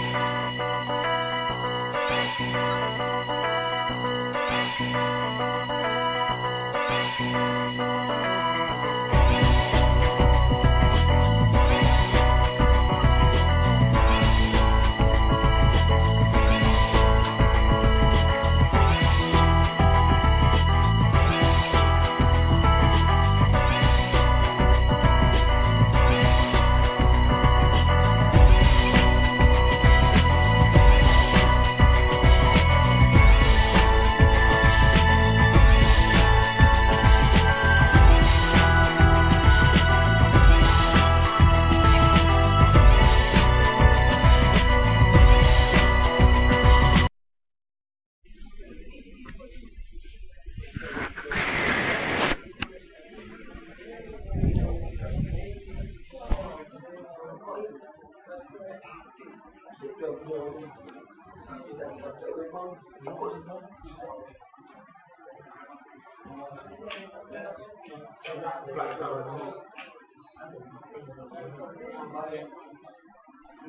Música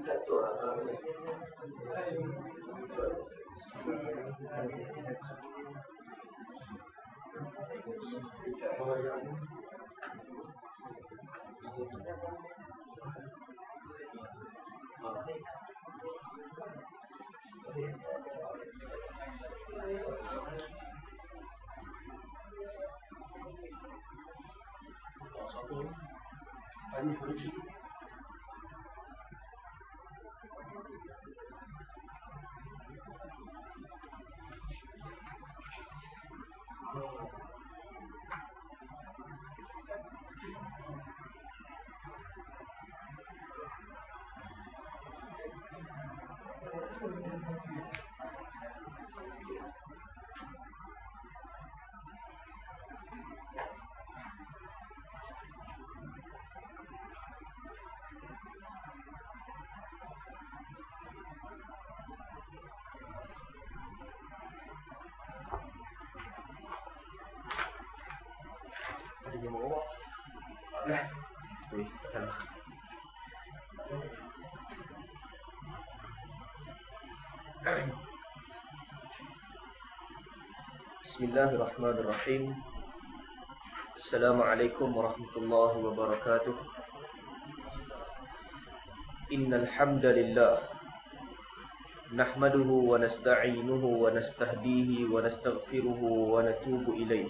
Ada بسم الله الرحمن الرحيم السلام عليكم ورحمة الله وبركاته إن الحمد لله نحمده ونستعينه ونستهديه ونستغفره ونتوب إليه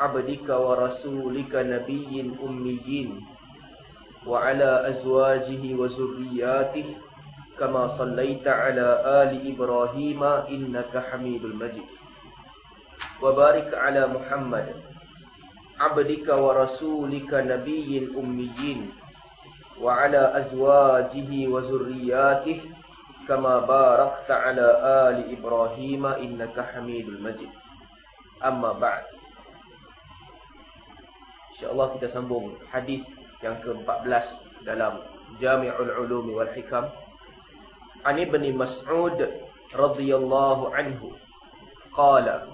عبدك ورسولك نبي أميين وعلى أزواجه وذرياته كما صليت على آل إبراهيم إنك حميد المجيد وبارك على محمد عبدك ورسولك نبي أميين وعلى أزواجه وذرياته كما باركت على آل إبراهيم إنك حميد المجيد أما بعد InsyaAllah kita sambung hadis yang ke-14 dalam Jami'ul Ulumi wal Hikam. An Ibn Mas'ud radhiyallahu anhu qala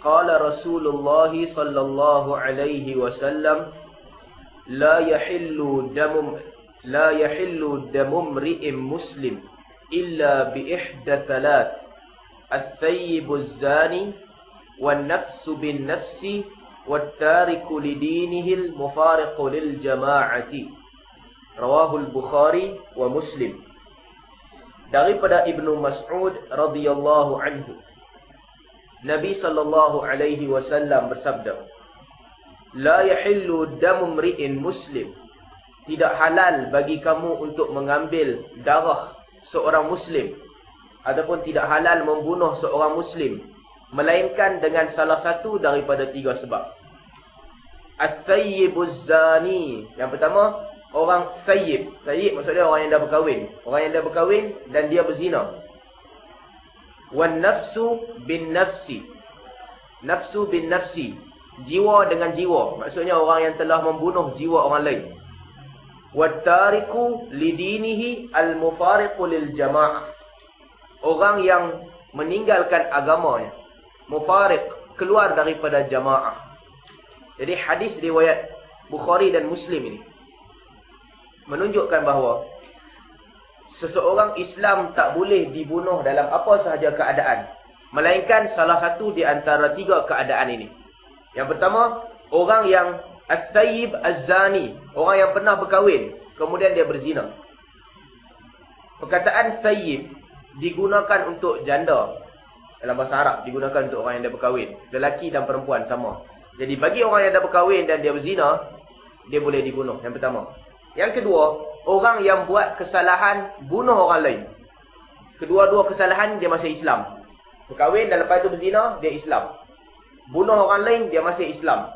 qala Rasulullah sallallahu alaihi wasallam la yahillu damu la yahillu damu mri'in muslim illa bi ihda thalath الثيب الزاني والنفس بالنفس والتارك لدينه المفارق للجماعة رواه البخاري ومسلم daripada Ibnu Mas'ud radhiyallahu anhu Nabi sallallahu alaihi wasallam bersabda La yahillu damu mri'in muslim tidak halal bagi kamu untuk mengambil darah seorang muslim ataupun tidak halal membunuh seorang muslim melainkan dengan salah satu daripada tiga sebab. At-tayyibuz zani. Yang pertama, orang sayyib. Sayyib maksudnya orang yang dah berkahwin. Orang yang dah berkahwin dan dia berzina. Wan nafsu bin nafsi. Nafsu bin nafsi. Jiwa dengan jiwa. Maksudnya orang yang telah membunuh jiwa orang lain. Wattariku lidinihi al-mufariqu lil jama'ah. Orang yang meninggalkan agamanya. Mufariq. Keluar daripada jamaah. Jadi hadis riwayat Bukhari dan Muslim ini. Menunjukkan bahawa. Seseorang Islam tak boleh dibunuh dalam apa sahaja keadaan. Melainkan salah satu di antara tiga keadaan ini. Yang pertama. Orang yang Al-Thayyib Az-Zani. Orang yang pernah berkahwin. Kemudian dia berzina. Perkataan Thayyib digunakan untuk janda. Dalam bahasa Arab digunakan untuk orang yang dah berkahwin. Lelaki dan perempuan sama. Jadi bagi orang yang dah berkahwin dan dia berzina. Dia boleh dibunuh. Yang pertama. Yang kedua. Orang yang buat kesalahan bunuh orang lain. Kedua-dua kesalahan dia masih Islam. Berkahwin dan lepas itu berzina. Dia Islam. Bunuh orang lain dia masih Islam.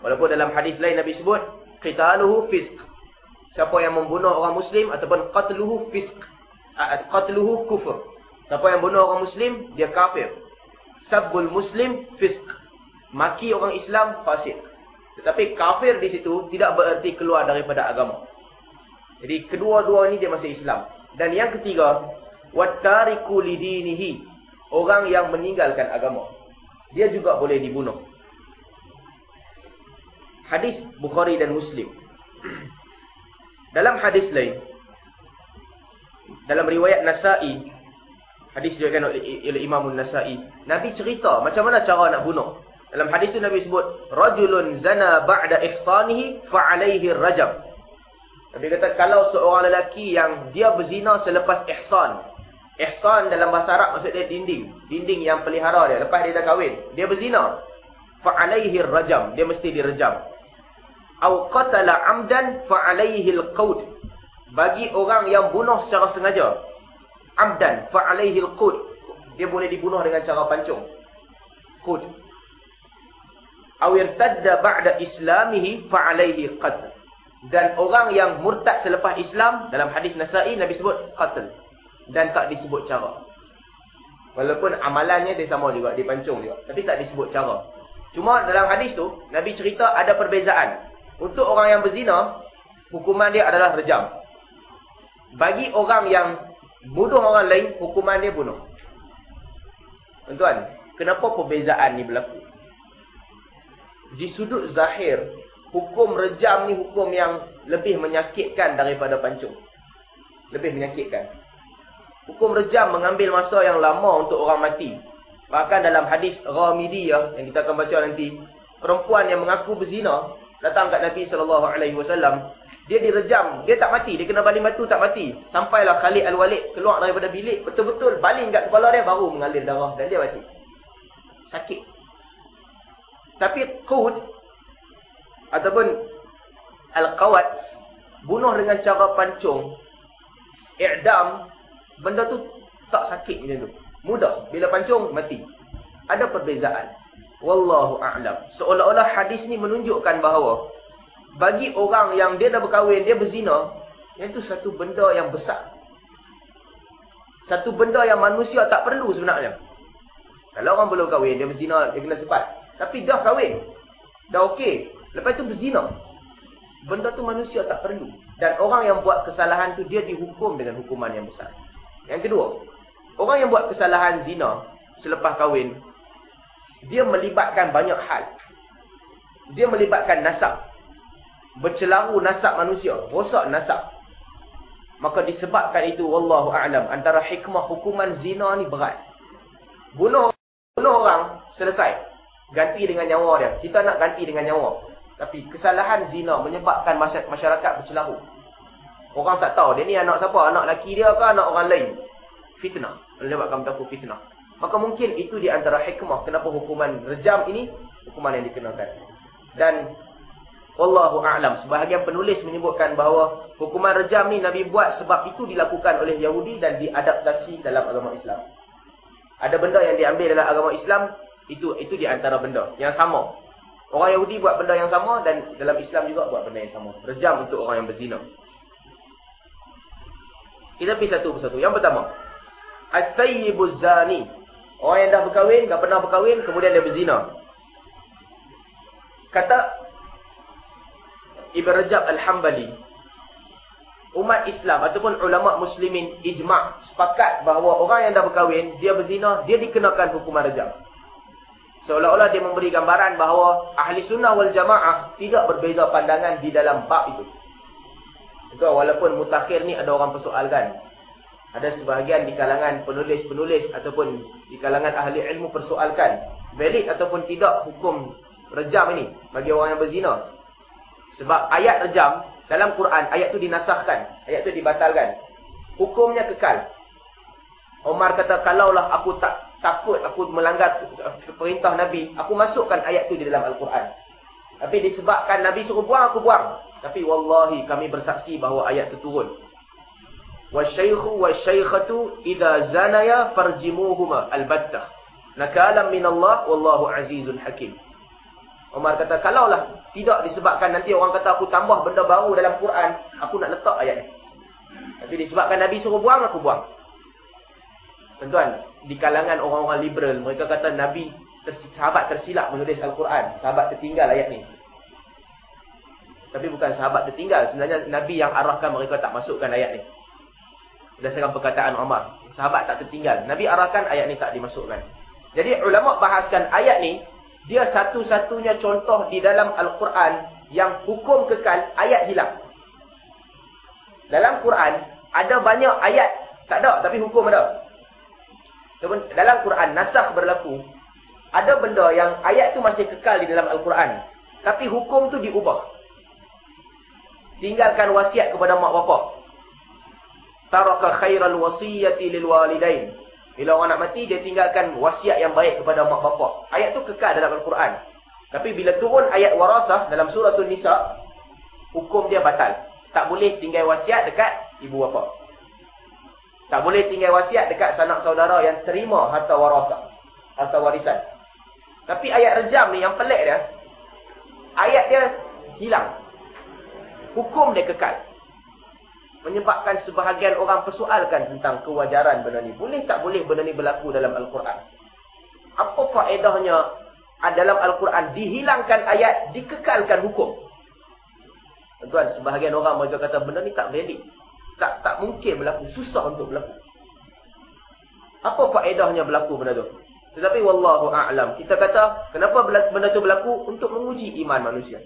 Walaupun dalam hadis lain Nabi sebut qitaluhu fisq. Siapa yang membunuh orang muslim ataupun qatluhu fisq. Qatluhu kufur. Siapa yang bunuh orang muslim dia kafir. Sabbul muslim fisq. Maki orang Islam fasik. Tetapi kafir di situ tidak bererti keluar daripada agama. Jadi kedua-dua ini dia masih Islam. Dan yang ketiga, wattariku lidinihi. Orang yang meninggalkan agama. Dia juga boleh dibunuh. Hadis Bukhari dan Muslim. Dalam hadis lain. Dalam riwayat Nasa'i. Hadis diriwayatkan oleh Imam Nasa'i. Nabi cerita macam mana cara nak bunuh. Dalam hadis itu Nabi sebut. Rajulun zana ba'da ihsanihi fa'alaihi rajam. Nabi kata kalau seorang lelaki yang dia berzina selepas ihsan. Ihsan dalam bahasa Arab maksud dia dinding. Dinding yang pelihara dia. Lepas dia dah kahwin. Dia berzina. Fa'alaihi rajam. Dia mesti direjam au qatala amdan fa alaihi alqaud bagi orang yang bunuh secara sengaja amdan fa alaihi alqud. Dia boleh dibunuh dengan cara pancung. Qud. Au irtadda ba'da islamihi fa alaihi qatl. Dan orang yang murtad selepas Islam dalam hadis Nasa'i Nabi sebut qatl. Dan tak disebut cara. Walaupun amalannya dia sama juga dipancung juga. Tapi tak disebut cara. Cuma dalam hadis tu Nabi cerita ada perbezaan. Untuk orang yang berzina, hukuman dia adalah rejam. Bagi orang yang bunuh orang lain, hukuman dia bunuh. Tuan-tuan, kenapa perbezaan ni berlaku? Di sudut zahir, hukum rejam ni hukum yang lebih menyakitkan daripada pancung. Lebih menyakitkan. Hukum rejam mengambil masa yang lama untuk orang mati. Bahkan dalam hadis Ghamidiyah yang kita akan baca nanti, perempuan yang mengaku berzina, datang kat Nabi wasallam, dia direjam, dia tak mati, dia kena baling batu tak mati. Sampailah Khalid Al-Walid keluar daripada bilik, betul-betul baling kat kepala dia baru mengalir darah dan dia mati. Sakit. Tapi Qud ataupun Al-Qawat bunuh dengan cara pancung, i'dam, benda tu tak sakit macam tu. Mudah, bila pancung mati. Ada perbezaan. Wallahu a'lam. Seolah-olah hadis ni menunjukkan bahawa bagi orang yang dia dah berkahwin, dia berzina, yang tu satu benda yang besar. Satu benda yang manusia tak perlu sebenarnya. Kalau orang belum kahwin, dia berzina, dia kena sepat. Tapi dah kahwin. Dah okey. Lepas tu berzina. Benda tu manusia tak perlu. Dan orang yang buat kesalahan tu, dia dihukum dengan hukuman yang besar. Yang kedua, orang yang buat kesalahan zina selepas kahwin, dia melibatkan banyak hal. Dia melibatkan nasab. Bercelaru nasab manusia. Rosak nasab. Maka disebabkan itu, Wallahu a'lam antara hikmah hukuman zina ni berat. Bunuh, bunuh orang, selesai. Ganti dengan nyawa dia. Kita nak ganti dengan nyawa. Tapi kesalahan zina menyebabkan masyarakat bercelaru. Orang tak tahu, dia ni anak siapa? Anak laki dia ke anak orang lain? Fitnah. Menyebabkan berlaku fitnah. Maka mungkin itu di antara hikmah kenapa hukuman rejam ini hukuman yang dikenakan. Dan wallahu a'lam sebahagian penulis menyebutkan bahawa hukuman rejam ni Nabi buat sebab itu dilakukan oleh Yahudi dan diadaptasi dalam agama Islam. Ada benda yang diambil dalam agama Islam itu itu di antara benda yang sama. Orang Yahudi buat benda yang sama dan dalam Islam juga buat benda yang sama. Rejam untuk orang yang berzina. Kita pergi satu persatu. Yang pertama. Al-Thayyibuz Zani. Orang yang dah berkahwin, dah pernah berkahwin, kemudian dia berzina. Kata Ibn Rajab Al-Hambali. Umat Islam ataupun ulama muslimin ijma' sepakat bahawa orang yang dah berkahwin, dia berzina, dia dikenakan hukuman rejam. Seolah-olah dia memberi gambaran bahawa ahli sunnah wal jamaah tidak berbeza pandangan di dalam bab itu. Itu walaupun mutakhir ni ada orang persoalkan. Ada sebahagian di kalangan penulis-penulis ataupun di kalangan ahli ilmu persoalkan. Valid ataupun tidak hukum rejam ini bagi orang yang berzina. Sebab ayat rejam dalam Quran, ayat itu dinasahkan. Ayat itu dibatalkan. Hukumnya kekal. Omar kata, kalaulah aku tak takut aku melanggar perintah Nabi, aku masukkan ayat tu di dalam Al-Quran. Tapi disebabkan Nabi suruh buang, aku buang. Tapi wallahi kami bersaksi bahawa ayat itu turun. Wasyaykhu wasyaykhatu idza zanaya farjimuhuma albattah. Nakalam min Allah wallahu azizun hakim. Umar kata kalaulah tidak disebabkan nanti orang kata aku tambah benda baru dalam Quran, aku nak letak ayat ni. Tapi disebabkan Nabi suruh buang, aku buang. Tuan-tuan, di kalangan orang-orang liberal, mereka kata Nabi, sahabat tersilap menulis Al-Quran. Sahabat tertinggal ayat ni. Tapi bukan sahabat tertinggal. Sebenarnya Nabi yang arahkan mereka tak masukkan ayat ni. Berdasarkan perkataan Umar. Sahabat tak tertinggal. Nabi arahkan ayat ni tak dimasukkan. Jadi ulama bahaskan ayat ni, dia satu-satunya contoh di dalam Al-Quran yang hukum kekal, ayat hilang. Dalam Quran, ada banyak ayat, tak ada, tapi hukum ada. Dalam Quran nasakh berlaku ada benda yang ayat tu masih kekal di dalam Al-Quran tapi hukum tu diubah. Tinggalkan wasiat kepada mak bapak. Taraka khairal wasiyati lil walidain bila orang nak mati dia tinggalkan wasiat yang baik kepada mak bapak ayat tu kekal dalam Al-Quran tapi bila turun ayat warasah dalam surah An-Nisa hukum dia batal tak boleh tinggal wasiat dekat ibu bapa tak boleh tinggal wasiat dekat sanak saudara yang terima harta warasah. Harta warisan. Tapi ayat rejam ni yang pelik dia. Ayat dia hilang. Hukum dia kekal. Menyebabkan sebahagian orang persoalkan tentang kewajaran benda ni. Boleh tak boleh benda ni berlaku dalam Al-Quran? Apa faedahnya dalam Al-Quran dihilangkan ayat, dikekalkan hukum? Tuan, sebahagian orang mereka kata benda ni tak valid tak tak mungkin berlaku, susah untuk berlaku. Apa faedahnya berlaku benda tu? Tetapi wallahu a'lam. Kita kata, kenapa benda tu berlaku untuk menguji iman manusia.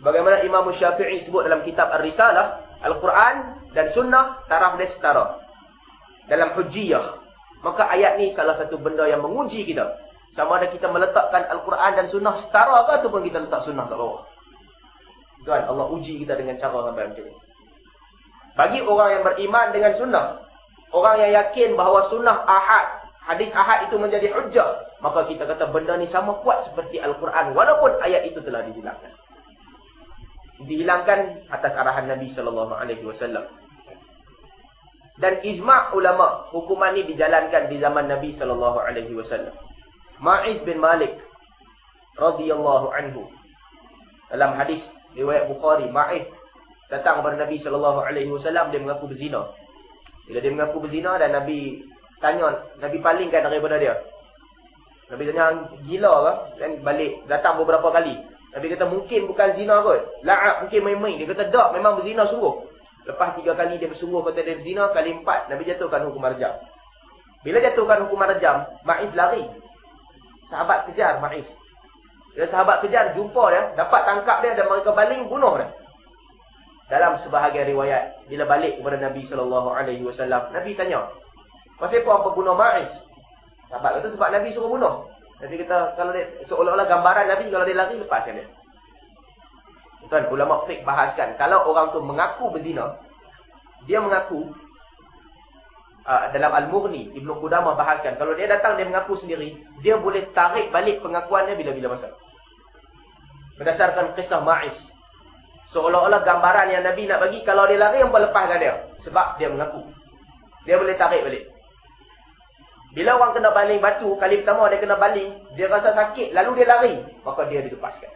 Bagaimana Imam Syafi'i sebut dalam kitab Ar-Risalah, Al-Quran dan Sunnah taraf dia setara. Dalam hujiyah. Maka ayat ni salah satu benda yang menguji kita. Sama ada kita meletakkan Al-Quran dan Sunnah setara ke ataupun kita letak Sunnah kat bawah. Tuan, Allah uji kita dengan cara sampai macam ni. Bagi orang yang beriman dengan sunnah. Orang yang yakin bahawa sunnah ahad. Hadis ahad itu menjadi hujjah. Maka kita kata benda ni sama kuat seperti Al-Quran. Walaupun ayat itu telah dihilangkan. Dihilangkan atas arahan Nabi SAW. Dan ijma' ulama' hukuman ini dijalankan di zaman Nabi SAW. Ma'iz bin Malik. radhiyallahu anhu. Dalam hadis riwayat Bukhari. Ma'iz datang kepada Nabi sallallahu alaihi wasallam dia mengaku berzina. Bila dia mengaku berzina dan Nabi tanya, Nabi palingkan daripada dia. Nabi tanya, gila ke? Dan balik datang beberapa kali. Nabi kata mungkin bukan zina kot. La'ab mungkin main-main. Dia kata tak, memang berzina sungguh. Lepas tiga kali dia bersungguh kata dia berzina, kali empat Nabi jatuhkan hukum rajam. Bila jatuhkan hukum rajam, Ma'iz lari. Sahabat kejar Ma'iz. Bila sahabat kejar, jumpa dia, dapat tangkap dia dan mereka baling bunuh dia. Dalam sebahagian riwayat bila balik kepada Nabi wasallam, Nabi tanya, "Pasal apa apa guna Ma'iz?" Sahabat kata sebab Nabi suruh bunuh. Nabi kata kalau dia seolah-olah gambaran Nabi kalau dia lari lepaskan dia. Tuan ulama fiqh bahaskan kalau orang tu mengaku berzina, dia mengaku uh, dalam Al-Mughni Ibnu Qudamah bahaskan kalau dia datang dia mengaku sendiri, dia boleh tarik balik pengakuannya bila-bila masa. Berdasarkan kisah Ma'iz Seolah-olah gambaran yang Nabi nak bagi, kalau dia lari, yang lepaskan dia. Sebab dia mengaku. Dia boleh tarik balik. Bila orang kena baling batu, kali pertama dia kena baling, dia rasa sakit, lalu dia lari. Maka dia dilepaskan.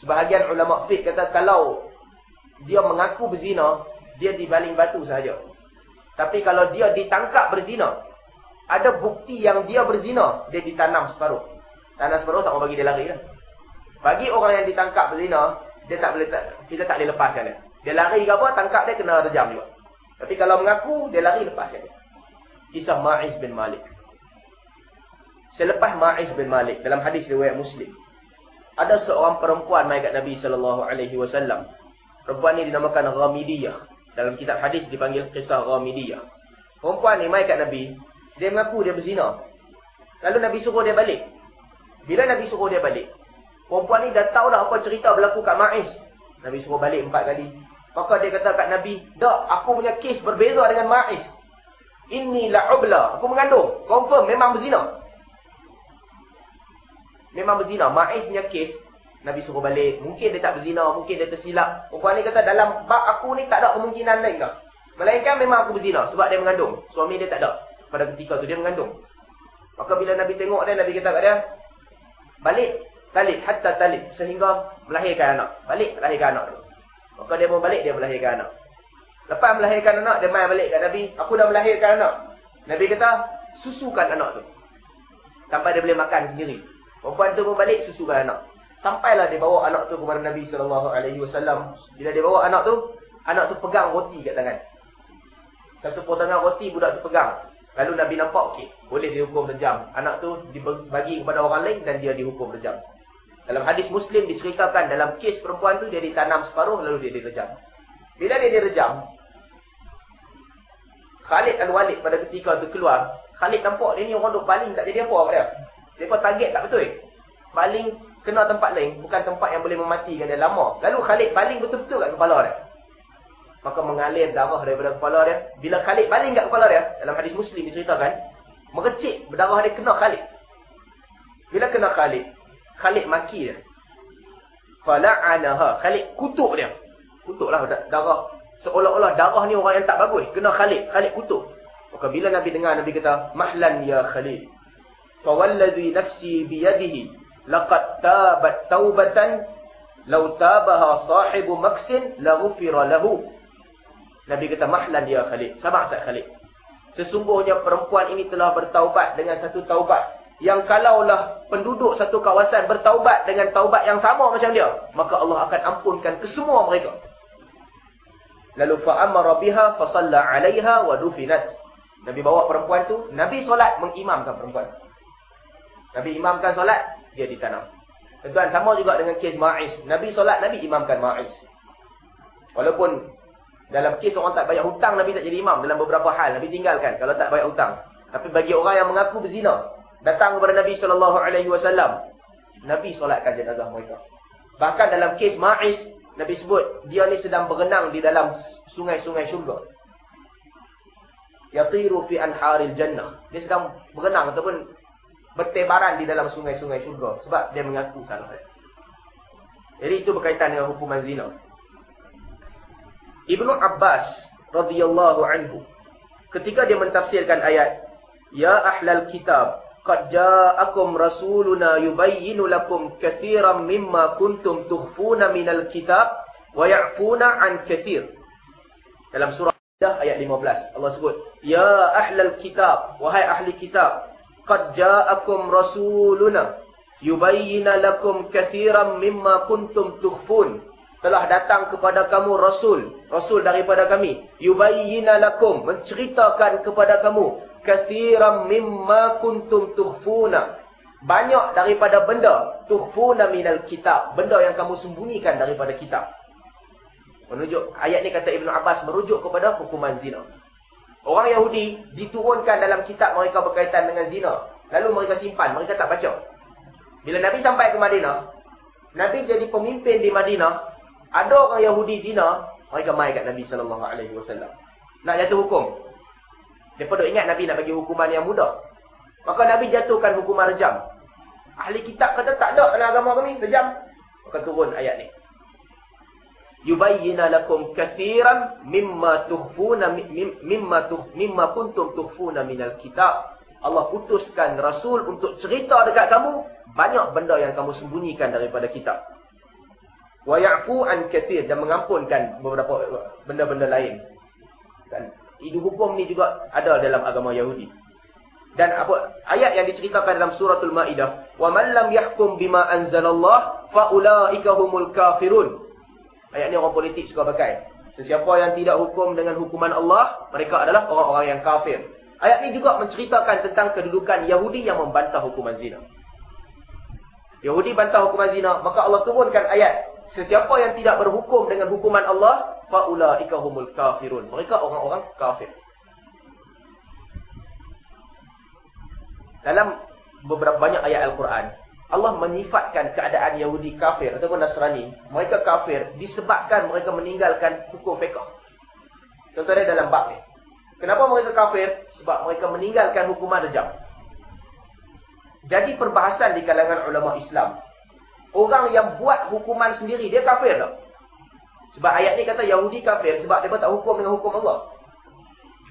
Sebahagian ulama' fiqh kata, kalau dia mengaku berzina, dia dibaling batu sahaja. Tapi kalau dia ditangkap berzina, ada bukti yang dia berzina, dia ditanam separuh. Tanam separuh tak mau bagi dia lari lah. Bagi orang yang ditangkap berzina, dia tak boleh, kita tak boleh lepaskan dia. Dia lari ke apa, tangkap dia kena rejam juga. Tapi kalau mengaku, dia lari lepaskan dia. Kisah Ma'iz bin Malik. Selepas Ma'iz bin Malik dalam hadis riwayat Muslim, ada seorang perempuan mai kat Nabi wasallam. Perempuan ni dinamakan Ghamidiyah. Dalam kitab hadis dipanggil kisah Ghamidiyah. Perempuan ni mai kat Nabi, dia mengaku dia berzina. Lalu Nabi suruh dia balik. Bila Nabi suruh dia balik, perempuan ni dah tahu dah apa cerita berlaku kat Ma'iz. Nabi suruh balik empat kali. Maka dia kata kat Nabi, "Dak, aku punya kes berbeza dengan Ma'iz. Inni la'ubla, aku mengandung. Confirm memang berzina." memang berzina. Ma'iz punya kes, Nabi suruh balik. Mungkin dia tak berzina, mungkin dia tersilap. Perempuan ni kata, dalam bak aku ni tak ada kemungkinan lain kah? Melainkan memang aku berzina sebab dia mengandung. Suami dia tak ada. Pada ketika tu dia mengandung. Maka bila Nabi tengok dia, Nabi kata kat dia, balik, talib, hatta talib. Sehingga melahirkan anak. Balik, melahirkan anak tu. Maka dia pun balik, dia melahirkan anak. Lepas melahirkan anak, dia main balik kat Nabi. Aku dah melahirkan anak. Nabi kata, susukan anak tu. Sampai dia boleh makan sendiri. Perempuan tu pun balik susukan anak. Sampailah dia bawa anak tu kepada Nabi SAW. Bila dia bawa anak tu, anak tu pegang roti kat tangan. Satu potongan roti budak tu pegang. Lalu Nabi nampak, okey, boleh dihukum rejam. Anak tu dibagi kepada orang lain dan dia dihukum rejam. Dalam hadis Muslim diceritakan dalam kes perempuan tu, dia ditanam separuh lalu dia direjam. Bila dia direjam, Khalid Al-Walid pada ketika tu keluar, Khalid nampak dia ni orang duk baling tak jadi apa kat dia. Mereka target tak betul. Baling kena tempat lain. Bukan tempat yang boleh mematikan dia lama. Lalu Khalid baling betul-betul kat kepala dia. Maka mengalir darah daripada kepala dia. Bila Khalid baling kat kepala dia. Dalam hadis Muslim diceritakan. Merecik berdarah dia kena Khalid. Bila kena Khalid. Khalid maki dia. Fala'anaha. Khalid kutuk dia. Kutuklah darah. Seolah-olah darah ni orang yang tak bagus. Kena Khalid. Khalid kutuk. Maka bila Nabi dengar, Nabi kata, Mahlan ya Khalid. Fawalladhi nafsi biyadihi. Laqad tabat taubatan. Lau tabaha sahibu maksin. Laghufira lahu. Nabi kata, Mahlan ya Khalid. Sabah saya Khalid. Sesungguhnya perempuan ini telah bertaubat dengan satu taubat yang kalaulah penduduk satu kawasan bertaubat dengan taubat yang sama macam dia. Maka Allah akan ampunkan ke semua mereka. Lalu fa'amara biha fasalla alaiha wa dufinat. Nabi bawa perempuan tu. Nabi solat mengimamkan perempuan. Nabi imamkan solat, dia ditanam. Tuan sama juga dengan kes Ma'iz. Nabi solat, Nabi imamkan Ma'iz. Walaupun dalam kes orang tak bayar hutang, Nabi tak jadi imam. Dalam beberapa hal, Nabi tinggalkan kalau tak bayar hutang. Tapi bagi orang yang mengaku berzina, datang kepada Nabi SAW, Nabi solatkan jenazah mereka. Bahkan dalam kes Ma'iz, Nabi sebut, dia ni sedang berenang di dalam sungai-sungai syurga. Yatiru fi anharil jannah. Dia sedang berenang ataupun bertebaran di dalam sungai-sungai syurga sebab dia mengaku salah. Jadi itu berkaitan dengan hukuman zina. Ibnu Abbas radhiyallahu anhu ketika dia mentafsirkan ayat ya ahlal kitab qad ja'akum rasuluna yubayyinu lakum katiran mimma kuntum tukhfuna minal kitab wa ya'funa an katir. Dalam surah ayat 15 Allah sebut ya ahlal kitab wahai ahli kitab qad ja'akum rasuluna yubayyana lakum katiran mimma kuntum tukhfun. Telah datang kepada kamu rasul rasul daripada kami. Yubayyana lakum menceritakan kepada kamu katiran mimma kuntum tukhfuna banyak daripada benda tukhfuna minal kitab benda yang kamu sembunyikan daripada kitab menunjuk ayat ni kata Ibnu Abbas merujuk kepada hukuman zina Orang Yahudi diturunkan dalam kitab mereka berkaitan dengan zina. Lalu mereka simpan, mereka tak baca. Bila Nabi sampai ke Madinah, Nabi jadi pemimpin di Madinah, ada orang Yahudi zina, mereka mai kat Nabi SAW. Nak jatuh hukum. Mereka duk ingat Nabi nak bagi hukuman yang mudah. Maka Nabi jatuhkan hukuman rejam. Ahli kitab kata tak ada dalam agama kami, rejam. Maka turun ayat ni yubayyana lakum katiran mimma tukhfuna mimma tukh mimma kuntum tukhfuna minal kitab Allah putuskan rasul untuk cerita dekat kamu banyak benda yang kamu sembunyikan daripada kitab Wa ya'fu an kathir dan mengampunkan beberapa benda-benda lain. Kan? Itu hukum ni juga ada dalam agama Yahudi. Dan apa ayat yang diceritakan dalam suratul Maidah, "Wa man lam yahkum bima anzalallah fa ulaika humul kafirun." Ayat ni orang politik suka pakai. Sesiapa yang tidak hukum dengan hukuman Allah, mereka adalah orang-orang yang kafir. Ayat ni juga menceritakan tentang kedudukan Yahudi yang membantah hukuman zina. Yahudi bantah hukuman zina, maka Allah turunkan ayat, sesiapa yang tidak berhukum dengan hukuman Allah, fa ulaika humul kafirun. Mereka orang-orang kafir. Dalam beberapa banyak ayat Al-Quran, Allah menyifatkan keadaan Yahudi kafir ataupun Nasrani. Mereka kafir disebabkan mereka meninggalkan hukum fiqah. Contohnya dalam bab ni. Kenapa mereka kafir? Sebab mereka meninggalkan hukuman rejam. Jadi perbahasan di kalangan ulama Islam. Orang yang buat hukuman sendiri, dia kafir tak? Sebab ayat ni kata Yahudi kafir sebab dia tak hukum dengan hukum Allah.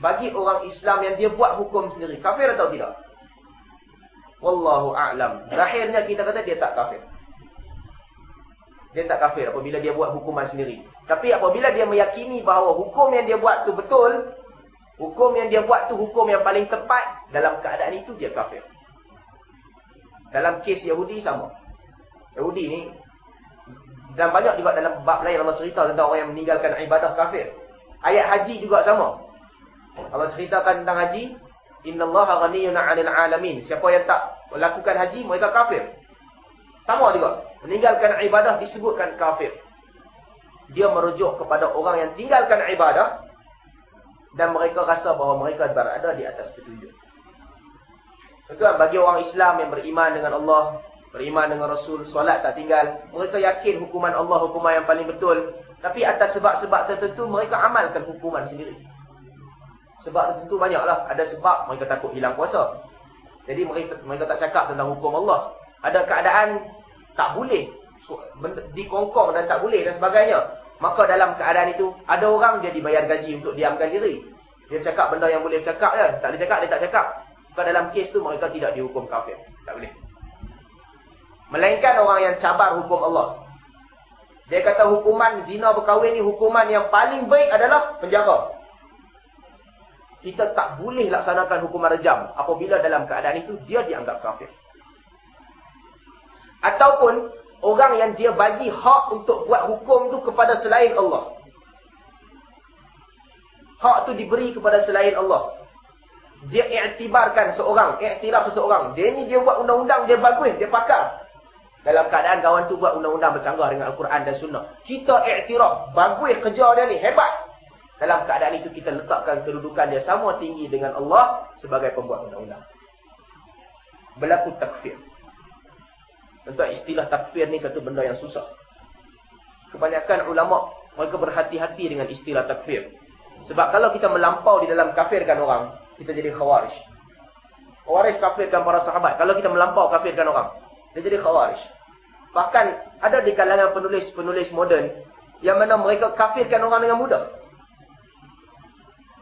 Bagi orang Islam yang dia buat hukum sendiri, kafir atau tidak? Wallahu a'lam. Zahirnya kita kata dia tak kafir. Dia tak kafir apabila dia buat hukuman sendiri. Tapi apabila dia meyakini bahawa hukum yang dia buat tu betul, hukum yang dia buat tu hukum yang paling tepat, dalam keadaan itu dia kafir. Dalam kes Yahudi sama. Yahudi ni, dan banyak juga dalam bab lain Allah cerita tentang orang yang meninggalkan ibadah kafir. Ayat haji juga sama. Allah ceritakan tentang haji, Inna Allah ghaniyun 'anil 'alamin. Siapa yang tak melakukan haji, mereka kafir. Sama juga. Meninggalkan ibadah disebutkan kafir. Dia merujuk kepada orang yang tinggalkan ibadah dan mereka rasa bahawa mereka berada di atas petunjuk. Bagi orang Islam yang beriman dengan Allah, beriman dengan Rasul, solat tak tinggal, mereka yakin hukuman Allah hukuman yang paling betul, tapi atas sebab-sebab tertentu mereka amalkan hukuman sendiri. Sebab tentu banyaklah. Ada sebab mereka takut hilang kuasa. Jadi mereka mereka tak cakap tentang hukum Allah. Ada keadaan tak boleh. Dikongkong dan tak boleh dan sebagainya. Maka dalam keadaan itu, ada orang dia dibayar gaji untuk diamkan diri. Dia cakap benda yang boleh cakap je. Tak boleh cakap, dia tak cakap. Maka dalam kes tu mereka tidak dihukum kafir. Tak boleh. Melainkan orang yang cabar hukum Allah. Dia kata hukuman zina berkahwin ni hukuman yang paling baik adalah penjara kita tak boleh laksanakan hukuman rejam apabila dalam keadaan itu dia dianggap kafir. Ataupun orang yang dia bagi hak untuk buat hukum tu kepada selain Allah. Hak tu diberi kepada selain Allah. Dia iktibarkan seorang, iktiraf seseorang. Dia ni dia buat undang-undang, dia bagus, dia pakar. Dalam keadaan kawan tu buat undang-undang bercanggah dengan Al-Quran dan Sunnah. Kita iktiraf, bagus kerja dia ni, hebat. Dalam keadaan itu kita letakkan kedudukan dia sama tinggi dengan Allah sebagai pembuat undang-undang. Berlaku takfir. Tentu istilah takfir ni satu benda yang susah. Kebanyakan ulama mereka berhati-hati dengan istilah takfir. Sebab kalau kita melampau di dalam kafirkan orang, kita jadi khawarij. Khawarij kafirkan para sahabat. Kalau kita melampau kafirkan orang, dia jadi khawarij. Bahkan ada di kalangan penulis-penulis moden yang mana mereka kafirkan orang dengan mudah.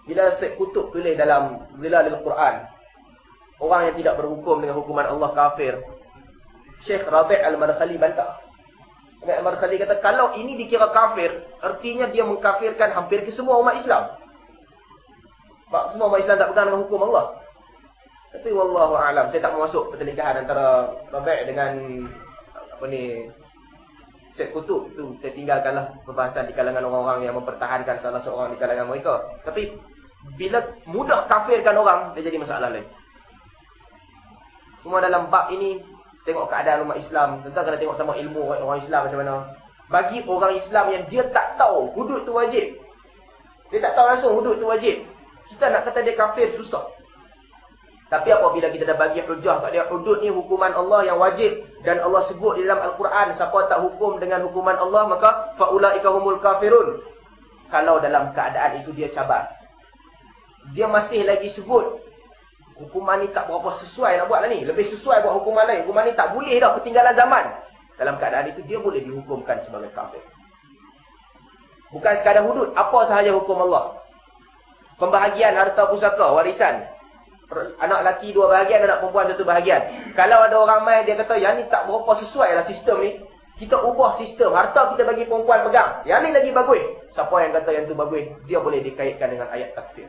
Bila Syekh Kutub tulis dalam Zilalil Quran, orang yang tidak berhukum dengan hukuman Allah kafir. Syekh Rabi' Al-Madkhali bantah. Rabi' Al-Madkhali kata, kalau ini dikira kafir, artinya dia mengkafirkan hampir ke semua umat Islam. Sebab semua umat Islam tak pegang dengan hukum Allah. Tapi wallahu a'lam, saya tak mau masuk pertelingkahan antara Rabi' dengan apa ni Syekh Kutub tu saya tinggalkanlah perbahasan di kalangan orang-orang yang mempertahankan salah seorang di kalangan mereka. Tapi bila mudah kafirkan orang, dia jadi masalah lain. Semua dalam bab ini, tengok keadaan umat Islam. Tentang kena tengok sama ilmu orang Islam macam mana. Bagi orang Islam yang dia tak tahu hudud tu wajib. Dia tak tahu langsung hudud tu wajib. Kita nak kata dia kafir, susah. Tapi apabila kita dah bagi hujah kat dia, hudud ni hukuman Allah yang wajib. Dan Allah sebut di dalam Al-Quran, siapa tak hukum dengan hukuman Allah, maka fa'ula'ika humul kafirun. Kalau dalam keadaan itu dia cabar dia masih lagi sebut hukuman ni tak berapa sesuai nak buat lah ni. Lebih sesuai buat hukuman lain. Hukuman ni tak boleh dah ketinggalan zaman. Dalam keadaan itu dia boleh dihukumkan sebagai kafir. Bukan sekadar hudud. Apa sahaja hukum Allah. Pembahagian harta pusaka, warisan. Anak lelaki dua bahagian, anak perempuan satu bahagian. Kalau ada orang main dia kata yang ni tak berapa sesuai lah sistem ni. Kita ubah sistem. Harta kita bagi perempuan pegang. Yang ni lagi bagus. Siapa yang kata yang tu bagus, dia boleh dikaitkan dengan ayat takfir.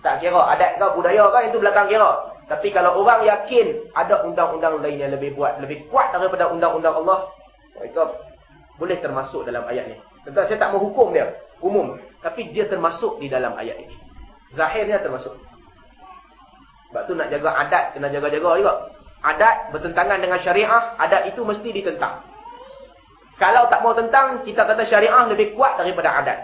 Tak kira adat ke budaya ke itu belakang kira. Tapi kalau orang yakin ada undang-undang lain yang lebih buat, lebih kuat daripada undang-undang Allah, mereka boleh termasuk dalam ayat ni. Tentu saya tak menghukum dia, umum. Tapi dia termasuk di dalam ayat ini. Zahirnya termasuk. Sebab tu nak jaga adat, kena jaga-jaga juga. Adat bertentangan dengan syariah, adat itu mesti ditentang. Kalau tak mau tentang, kita kata syariah lebih kuat daripada adat.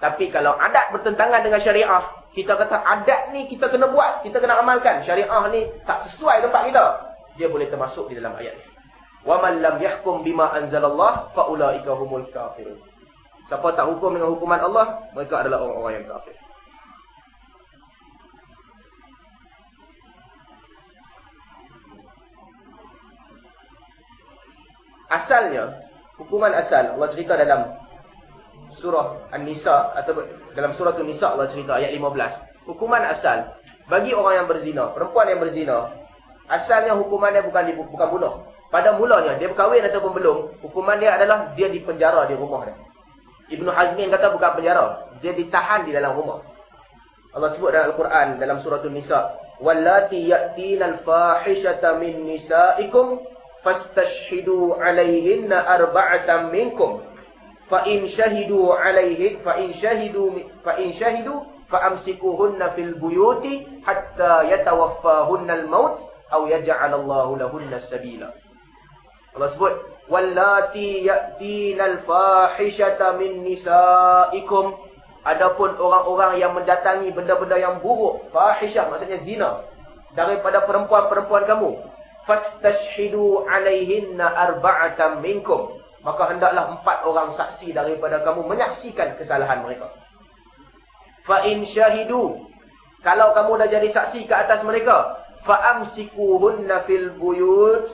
Tapi kalau adat bertentangan dengan syariah, kita kata adat ni kita kena buat, kita kena amalkan. Syariah ni tak sesuai tempat kita. Dia boleh termasuk di dalam ayat ni. وَمَنْ لَمْ يَحْكُمْ بِمَا أَنْزَلَ اللَّهِ فَأُولَٰئِكَ هُمُ الْكَافِرُونَ Siapa tak hukum dengan hukuman Allah, mereka adalah orang-orang yang kafir. Asalnya, hukuman asal Allah cerita dalam surah An-Nisa atau dalam surah An-Nisa Allah cerita ayat 15. Hukuman asal bagi orang yang berzina, perempuan yang berzina, asalnya hukumannya bukan di, bukan bunuh. Pada mulanya dia berkahwin ataupun belum, hukuman dia adalah dia dipenjara di rumah dia. Ibnu Hazmin kata bukan penjara, dia ditahan di dalam rumah. Allah sebut dalam Al-Quran dalam surah An-Nisa, "Wallati ya'tinal fahishata min nisa'ikum fastashhidu 'alayhinna arba'atan minkum fa in shahidu 'alayhi fa in shahidu fa in shahidu fa amsikuhunna fil buyuti hatta yatawaffahunna al-maut aw yaj'al Allahu lahunna sabila Allah sebut wallati ya'tinal fahishata min nisaikum adapun orang-orang yang mendatangi benda-benda yang buruk fahishah maksudnya zina daripada perempuan-perempuan kamu fastashhidu alaihinna arba'atan minkum. Maka hendaklah empat orang saksi daripada kamu menyaksikan kesalahan mereka. Fa in syahidu kalau kamu dah jadi saksi ke atas mereka fa amsikuhunna fil buyut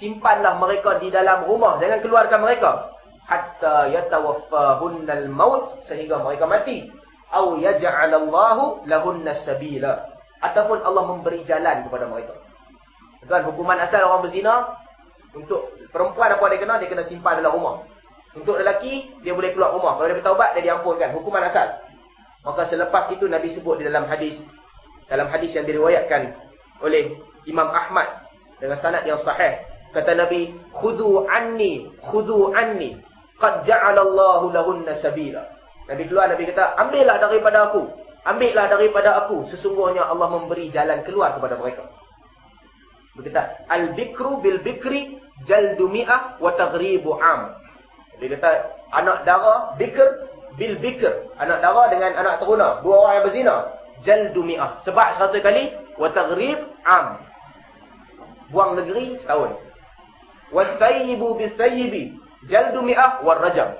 simpanlah mereka di dalam rumah. Jangan keluarkan mereka. Hatta yatawaffahunnal maut sehingga mereka mati. Au yaj'alallahu lahunna sabila. Ataupun Allah memberi jalan kepada mereka Tuan, hukuman asal orang berzina untuk perempuan apa dia kena, dia kena simpan dalam rumah. Untuk lelaki, dia boleh keluar rumah. Kalau dia bertaubat, dia diampunkan. Hukuman asal. Maka selepas itu Nabi sebut di dalam hadis dalam hadis yang diriwayatkan oleh Imam Ahmad dengan sanad yang sahih kata Nabi khudhu anni khudhu anni qad ja'ala Allahu lahunna sabila Nabi keluar Nabi kata ambillah daripada aku ambillah daripada aku sesungguhnya Allah memberi jalan keluar kepada mereka Berkata, Al-bikru bil-bikri jaldu mi'ah wa taghribu am. Dia kata, anak dara, bikr bil-bikr. Anak dara dengan anak teruna. Dua orang yang berzina. Jaldu mi'ah. Sebab satu kali, wa taghrib am. Buang negeri setahun. Wa thayyibu bil-thayyibi. Jaldu mi'ah wa rajam.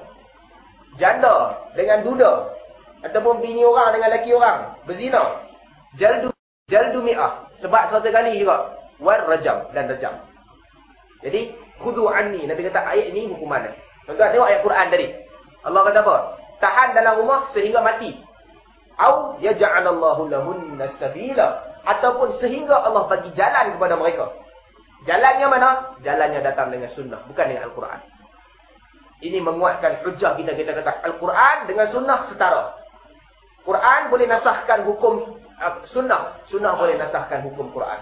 Janda dengan duda. Ataupun bini orang dengan laki orang. Berzina. Jaldu, jaldu mi'ah. Sebab satu kali juga war rajam dan rajam. Jadi khudu anni Nabi kata ayat ini hukuman. Tuan-tuan tengok ayat Quran tadi. Allah kata apa? Tahan dalam rumah sehingga mati. Au yaj'alallahu lahunna sabila ataupun sehingga Allah bagi jalan kepada mereka. Jalannya mana? Jalannya datang dengan sunnah, bukan dengan Al-Quran. Ini menguatkan hujah kita kita kata Al-Quran dengan sunnah setara. Quran boleh nasahkan hukum uh, sunnah, sunnah boleh nasahkan hukum Quran.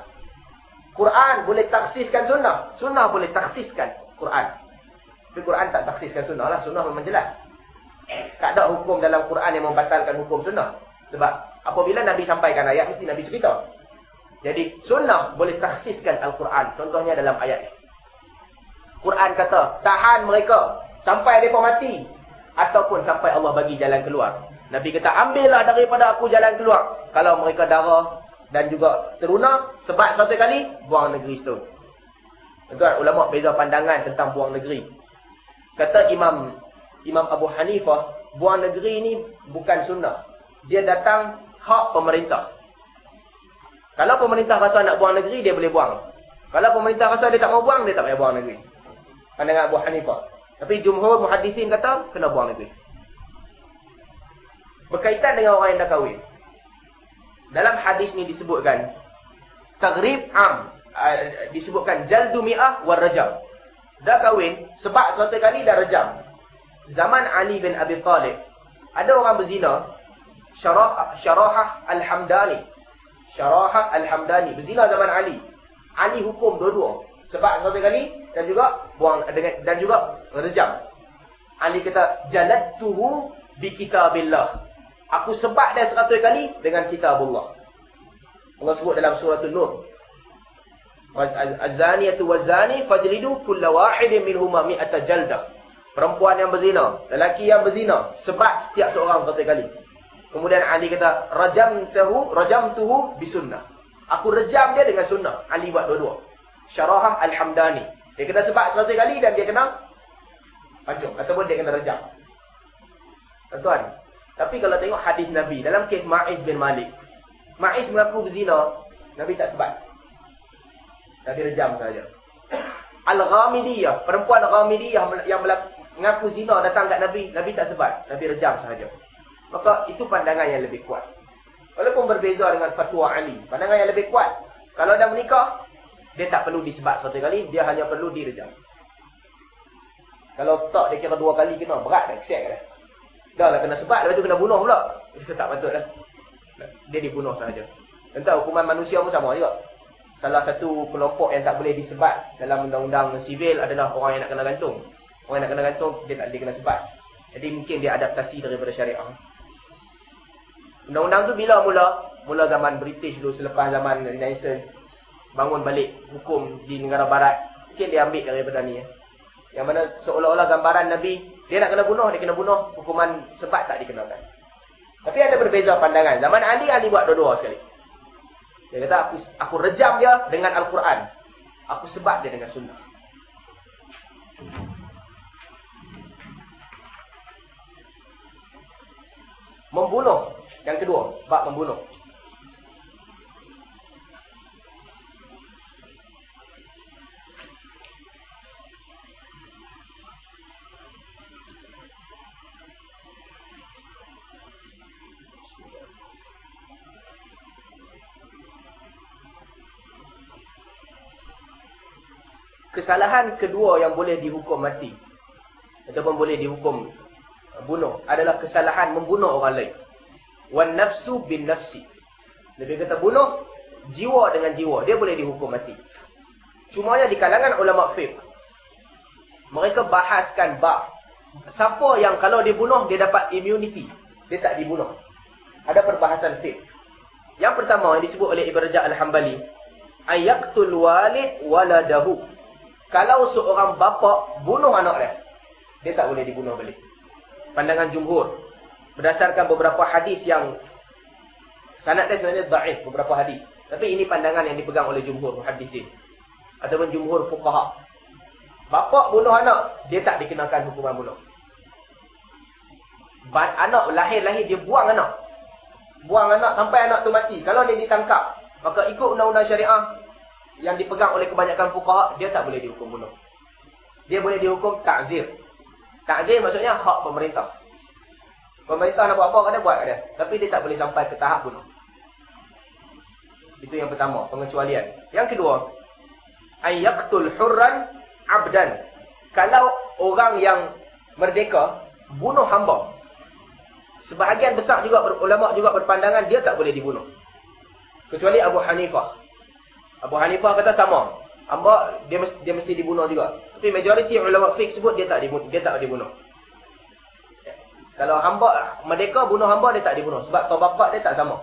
Quran boleh taksiskan sunnah. Sunnah boleh taksiskan Quran. Tapi Quran tak taksiskan sunnah lah. Sunnah memang jelas. Tak ada hukum dalam Quran yang membatalkan hukum sunnah. Sebab apabila Nabi sampaikan ayat, mesti Nabi cerita. Jadi sunnah boleh taksiskan Al-Quran. Contohnya dalam ayat ini. Quran kata, tahan mereka sampai mereka mati. Ataupun sampai Allah bagi jalan keluar. Nabi kata, ambillah daripada aku jalan keluar. Kalau mereka darah, dan juga teruna sebab satu kali buang negeri itu. Tuan ulama beza pandangan tentang buang negeri. Kata Imam Imam Abu Hanifah, buang negeri ini bukan sunnah. Dia datang hak pemerintah. Kalau pemerintah rasa nak buang negeri, dia boleh buang. Kalau pemerintah rasa dia tak mau buang, dia tak payah buang negeri. Pandangan Abu Hanifah. Tapi jumhur muhaddisin kata, kena buang negeri. Berkaitan dengan orang yang dah kahwin. Dalam hadis ni disebutkan Taghrib am uh, Disebutkan Jaldu mi'ah war rajam Dah kahwin, sebab suatu kali dah rejam. Zaman Ali bin Abi Talib. Ada orang berzina. Syarah, Syarahah Al-Hamdani. Syarahah Al-Hamdani. Berzina zaman Ali. Ali hukum dua-dua. Sebab suatu kali dan juga buang dengan dan juga rejam. Ali kata jalattuhu bi kitabillah. Aku sebab dia seratus kali dengan kitabullah. Allah sebut dalam surah An-Nur. Az-zaniyatu waz-zani fajlidu kulla wahidin minhuma mi'ata jaldah. Perempuan yang berzina, lelaki yang berzina sebab setiap seorang satu kali. Kemudian Ali kata, rajamtuhu rajamtuhu bisunnah. Aku rejam dia dengan sunnah. Ali buat dua-dua. Syarahah Al-Hamdani. Dia kena sebab satu kali dan dia kena pancung ataupun dia kena rejam. Tuan-tuan, tapi kalau tengok hadis Nabi dalam kes Ma'iz bin Malik. Ma'iz mengaku berzina, Nabi tak sebab. Nabi rejam saja. Al-Ghamidiyah, perempuan Ghamidiyah yang mengaku zina datang kat Nabi, Nabi tak sebab. Nabi rejam saja. Maka itu pandangan yang lebih kuat. Walaupun berbeza dengan fatwa Ali, pandangan yang lebih kuat. Kalau dah menikah, dia tak perlu disebat satu kali, dia hanya perlu direjam. Kalau tak dia kira dua kali kena, berat dah, kesiak dah. Dah lah kena sebat, lepas tu kena bunuh pula. Itu tak patut dah. Dia dibunuh sahaja. Entah hukuman manusia pun sama juga salah satu kelompok yang tak boleh disebat dalam undang-undang sivil adalah orang yang nak kena gantung. Orang yang nak kena gantung, dia tak boleh kena sebat. Jadi mungkin dia adaptasi daripada syariah. Undang-undang tu bila mula? Mula zaman British dulu selepas zaman Renaissance. Bangun balik hukum di negara barat. Mungkin dia ambil daripada ni. Yang mana seolah-olah gambaran Nabi, dia nak kena bunuh, dia kena bunuh. Hukuman sebat tak dikenakan. Tapi ada berbeza pandangan. Zaman Ali, Ali buat dua-dua sekali. Dia kata aku aku rejam dia dengan Al-Quran. Aku sebab dia dengan sunnah. Membunuh. Yang kedua, bab membunuh. Kesalahan kedua yang boleh dihukum mati ataupun boleh dihukum bunuh adalah kesalahan membunuh orang lain. Wan nafsu bin nafsi. Lebih kata bunuh jiwa dengan jiwa, dia boleh dihukum mati. Cumanya di kalangan ulama fiqh mereka bahaskan bab siapa yang kalau dibunuh dia dapat immunity, dia tak dibunuh. Ada perbahasan fiqh. Yang pertama yang disebut oleh Ibn Rajab Al-Hambali, ayaqtul walid waladahu. Kalau seorang bapa bunuh anak dia, dia tak boleh dibunuh balik. Pandangan jumhur. Berdasarkan beberapa hadis yang sanad dia sebenarnya da'if, beberapa hadis. Tapi ini pandangan yang dipegang oleh jumhur hadisin. Ataupun jumhur fuqaha. Bapa bunuh anak, dia tak dikenakan hukuman bunuh. Bat anak lahir-lahir, dia buang anak. Buang anak sampai anak tu mati. Kalau dia ditangkap, maka ikut undang-undang syariah, yang dipegang oleh kebanyakan fuqaha dia tak boleh dihukum bunuh. Dia boleh dihukum takzir. Takzir maksudnya hak pemerintah. Pemerintah nak buat apa kena buat kat dia. Tapi dia tak boleh sampai ke tahap bunuh. Itu yang pertama, pengecualian. Yang kedua, ayyaqtul hurran abdan. Kalau orang yang merdeka bunuh hamba. Sebahagian besar juga ulama juga berpandangan dia tak boleh dibunuh. Kecuali Abu Hanifah. Abu Hanifah kata sama. Hamba dia mesti, dia mesti dibunuh juga. Tapi majoriti ulama fiqh sebut dia tak dibunuh, dia tak dibunuh. Kalau hamba merdeka bunuh hamba dia tak dibunuh sebab tabaqat dia tak sama.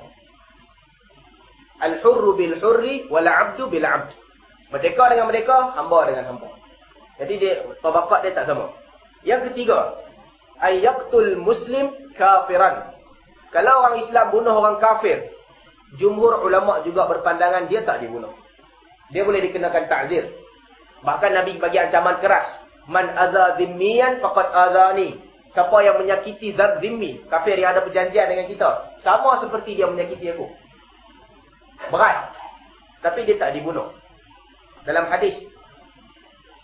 Al-hurru bil hurri wal 'abdu bil 'abd. Merdeka dengan merdeka, hamba dengan hamba. Jadi dia tabaqat dia tak sama. Yang ketiga, ayyaqtul muslim kafiran. Kalau orang Islam bunuh orang kafir, jumhur ulama juga berpandangan dia tak dibunuh. Dia boleh dikenakan ta'zir. Bahkan Nabi bagi ancaman keras. Man adza dhimmiyan faqad azani. Siapa yang menyakiti zat dhimmi. Kafir yang ada perjanjian dengan kita. Sama seperti dia menyakiti aku. Berat. Tapi dia tak dibunuh. Dalam hadis.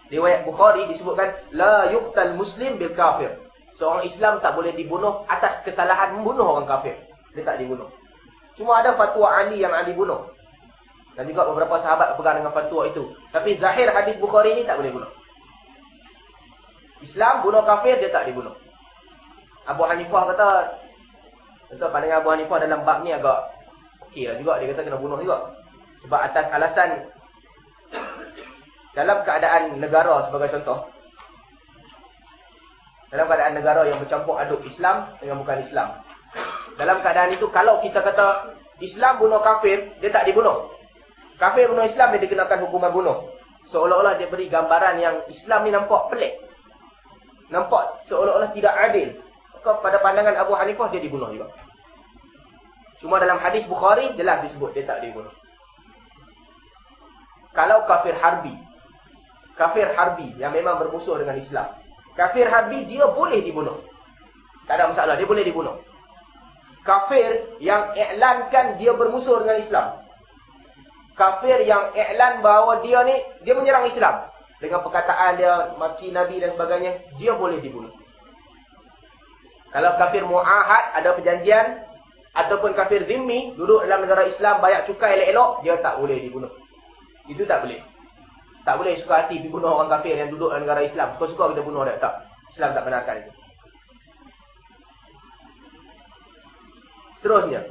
Riwayat Bukhari disebutkan. La yuqtal muslim bil kafir. Seorang Islam tak boleh dibunuh atas kesalahan membunuh orang kafir. Dia tak dibunuh. Cuma ada fatwa Ali yang Ali bunuh. Dan juga beberapa sahabat pegang dengan fatwa itu. Tapi zahir hadis Bukhari ini tak boleh bunuh. Islam bunuh kafir dia tak dibunuh. Abu Hanifah kata Tentu pandangan Abu Hanifah dalam bab ni agak okey lah juga. Dia kata kena bunuh juga. Sebab atas alasan dalam keadaan negara sebagai contoh. Dalam keadaan negara yang bercampur aduk Islam dengan bukan Islam. Dalam keadaan itu kalau kita kata Islam bunuh kafir, dia tak dibunuh. Kafir bunuh Islam, dia dikenakan hukuman bunuh. Seolah-olah dia beri gambaran yang Islam ni nampak pelik. Nampak seolah-olah tidak adil. Maka pada pandangan Abu Hanifah dia dibunuh juga. Cuma dalam hadis Bukhari jelas disebut dia tak dibunuh. Kalau kafir harbi. Kafir harbi yang memang bermusuh dengan Islam. Kafir harbi dia boleh dibunuh. Tak ada masalah dia boleh dibunuh. Kafir yang iklankan dia bermusuh dengan Islam. Kafir yang iklan bahawa dia ni dia menyerang Islam dengan perkataan dia maki nabi dan sebagainya, dia boleh dibunuh. Kalau kafir mu'ahad, ada perjanjian. Ataupun kafir zimmi, duduk dalam negara Islam, bayar cukai elok-elok, dia tak boleh dibunuh. Itu tak boleh. Tak boleh suka hati pergi bunuh orang kafir yang duduk dalam negara Islam. Suka-suka kita bunuh dia. Tak. Islam tak benarkan itu. Seterusnya.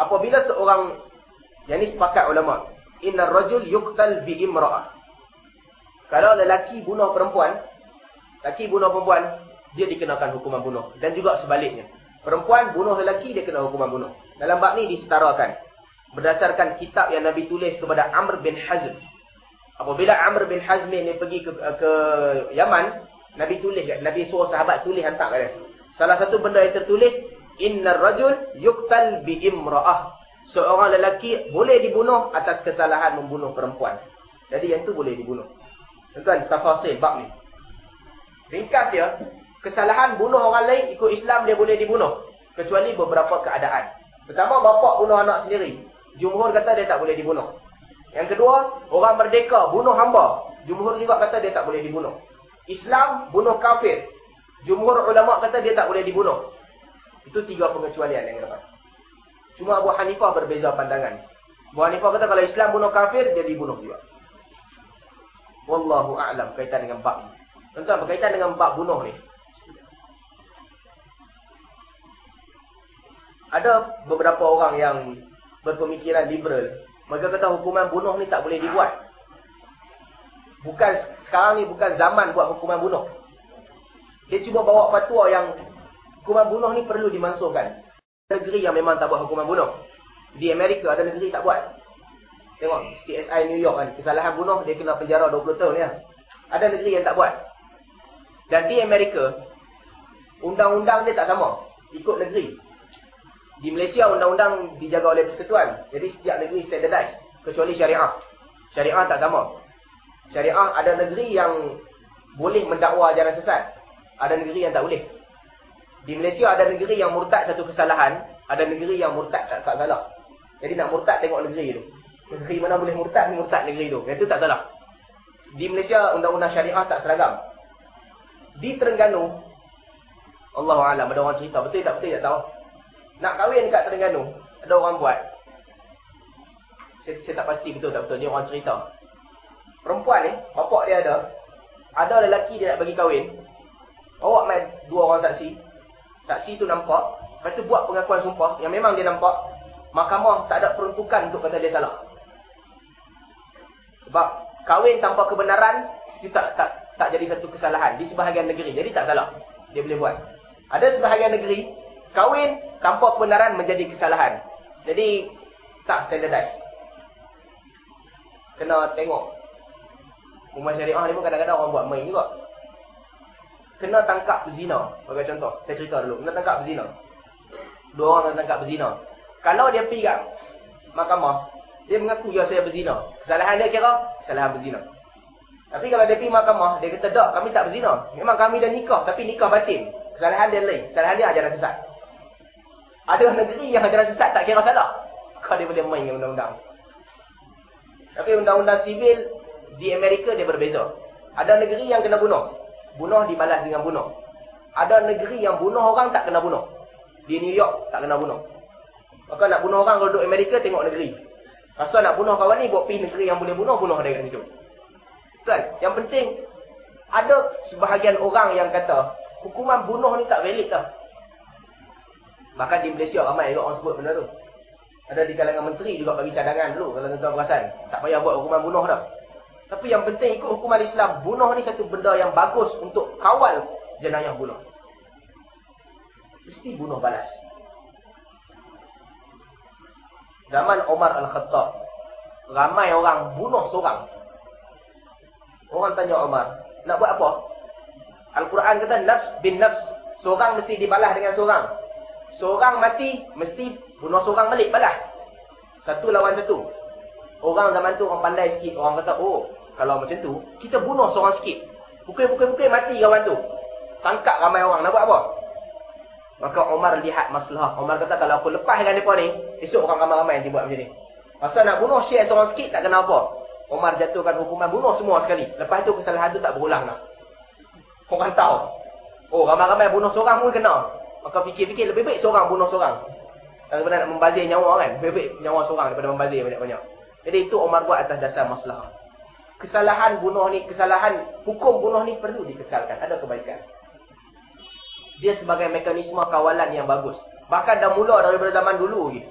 Apabila seorang, yang sepakat ulama' Inna rajul yuqtal bi imra'ah. Kalau lelaki bunuh perempuan, lelaki bunuh perempuan, dia dikenakan hukuman bunuh. Dan juga sebaliknya. Perempuan bunuh lelaki, dia kena hukuman bunuh. Dalam bab ni disetarakan. Berdasarkan kitab yang Nabi tulis kepada Amr bin Hazm. Apabila Amr bin Hazm ni pergi ke, ke Yaman, Nabi tulis, Nabi suruh sahabat tulis hantar kat Salah satu benda yang tertulis, Inna rajul yuqtal bi imra'ah. Seorang lelaki boleh dibunuh atas kesalahan membunuh perempuan. Jadi yang tu boleh dibunuh. Tuan, tafasil bab ni. Ringkas dia, kesalahan bunuh orang lain ikut Islam dia boleh dibunuh. Kecuali beberapa keadaan. Pertama, bapak bunuh anak sendiri. Jumhur kata dia tak boleh dibunuh. Yang kedua, orang merdeka bunuh hamba. Jumhur juga kata dia tak boleh dibunuh. Islam bunuh kafir. Jumhur ulama kata dia tak boleh dibunuh. Itu tiga pengecualian yang dapat. Cuma Abu Hanifah berbeza pandangan. Abu Hanifah kata kalau Islam bunuh kafir, dia dibunuh juga. Wallahu a'lam kaitan dengan bab ni. Tuan-tuan berkaitan dengan bab bunuh ni. Ada beberapa orang yang berpemikiran liberal. Mereka kata hukuman bunuh ni tak boleh dibuat. Bukan sekarang ni bukan zaman buat hukuman bunuh. Dia cuba bawa fatwa yang hukuman bunuh ni perlu dimansuhkan. Negeri yang memang tak buat hukuman bunuh. Di Amerika ada negeri tak buat. Tengok CSI New York kan. Kesalahan bunuh dia kena penjara 20 tahun ya. Ada negeri yang tak buat. Dan di Amerika, undang-undang dia tak sama. Ikut negeri. Di Malaysia, undang-undang dijaga oleh persekutuan. Jadi setiap negeri standardized. Kecuali syariah. Syariah tak sama. Syariah ada negeri yang boleh mendakwa ajaran sesat. Ada negeri yang tak boleh. Di Malaysia ada negeri yang murtad satu kesalahan. Ada negeri yang murtad tak, tak salah. Jadi nak murtad tengok negeri tu. Negeri mana boleh murtad, ni murtad negeri tu. Itu tak salah. Di Malaysia, undang-undang syariah tak seragam. Di Terengganu, Allah Alam, ada orang cerita. Betul tak betul tak tahu. Nak kahwin dekat Terengganu, ada orang buat. Saya, saya tak pasti betul tak betul. Ni orang cerita. Perempuan ni, bapak dia ada. Ada lelaki dia nak bagi kahwin. Bawa main dua orang saksi. Saksi tu nampak. Lepas tu buat pengakuan sumpah. Yang memang dia nampak. Mahkamah tak ada peruntukan untuk kata dia salah. Sebab kahwin tanpa kebenaran itu tak tak tak jadi satu kesalahan di sebahagian negeri. Jadi tak salah. Dia boleh buat. Ada sebahagian negeri kahwin tanpa kebenaran menjadi kesalahan. Jadi tak standardized. Kena tengok. Umat syariah ni pun kadang-kadang orang buat main juga. Kena tangkap berzina. Bagi contoh. Saya cerita dulu. Kena tangkap berzina. Dua orang kena tangkap berzina. Kalau dia pergi kat mahkamah. Dia mengaku ya saya berzina. Kesalahan dia kira kesalahan berzina. Tapi kalau dia pergi mahkamah, dia kata tak, kami tak berzina. Memang kami dah nikah, tapi nikah batin. Kesalahan dia lain. Kesalahan dia ajaran sesat. Ada negeri yang ajaran sesat tak kira salah. Kau dia boleh main dengan undang-undang. Tapi undang-undang sivil di Amerika dia berbeza. Ada negeri yang kena bunuh. Bunuh dibalas dengan bunuh. Ada negeri yang bunuh orang tak kena bunuh. Di New York tak kena bunuh. Maka nak bunuh orang kalau duduk Amerika tengok negeri. Asal nak bunuh kawan ni, buat pergi negeri yang boleh bunuh, bunuh dia kat situ. Kan? Yang penting, ada sebahagian orang yang kata, hukuman bunuh ni tak valid tau. Bahkan di Malaysia ramai juga orang sebut benda tu. Ada di kalangan menteri juga bagi cadangan dulu kalau tuan-tuan perasan. Tak payah buat hukuman bunuh dah. Tapi yang penting ikut hukuman Islam, bunuh ni satu benda yang bagus untuk kawal jenayah bunuh. Mesti bunuh balas. Zaman Omar Al-Khattab, ramai orang bunuh seorang. Orang tanya Omar, nak buat apa? Al-Quran kata nafs bin nafs. Seorang mesti dibalas dengan seorang. Seorang mati, mesti bunuh seorang balik balas. Satu lawan satu. Orang zaman tu orang pandai sikit. Orang kata, oh, kalau macam tu, kita bunuh seorang sikit. Pukul-pukul-pukul mati kawan tu. Tangkap ramai orang. Nak buat apa? Maka Omar lihat masalah. Omar kata, kalau aku lepaskan mereka ni, esok orang ramai-ramai yang buat macam ni. Pasal nak bunuh share seorang sikit, tak kena apa. Omar jatuhkan hukuman bunuh semua sekali. Lepas tu kesalahan tu tak berulang dah. Orang tahu. Oh, ramai-ramai bunuh seorang pun kena. Maka fikir-fikir lebih baik seorang bunuh seorang. Daripada nak membazir nyawa kan. Lebih baik nyawa seorang daripada membazir banyak-banyak. Jadi itu Omar buat atas dasar masalah. Kesalahan bunuh ni, kesalahan hukum bunuh ni perlu dikekalkan. Ada kebaikan. Dia sebagai mekanisme kawalan yang bagus. Bahkan dah mula daripada zaman dulu lagi.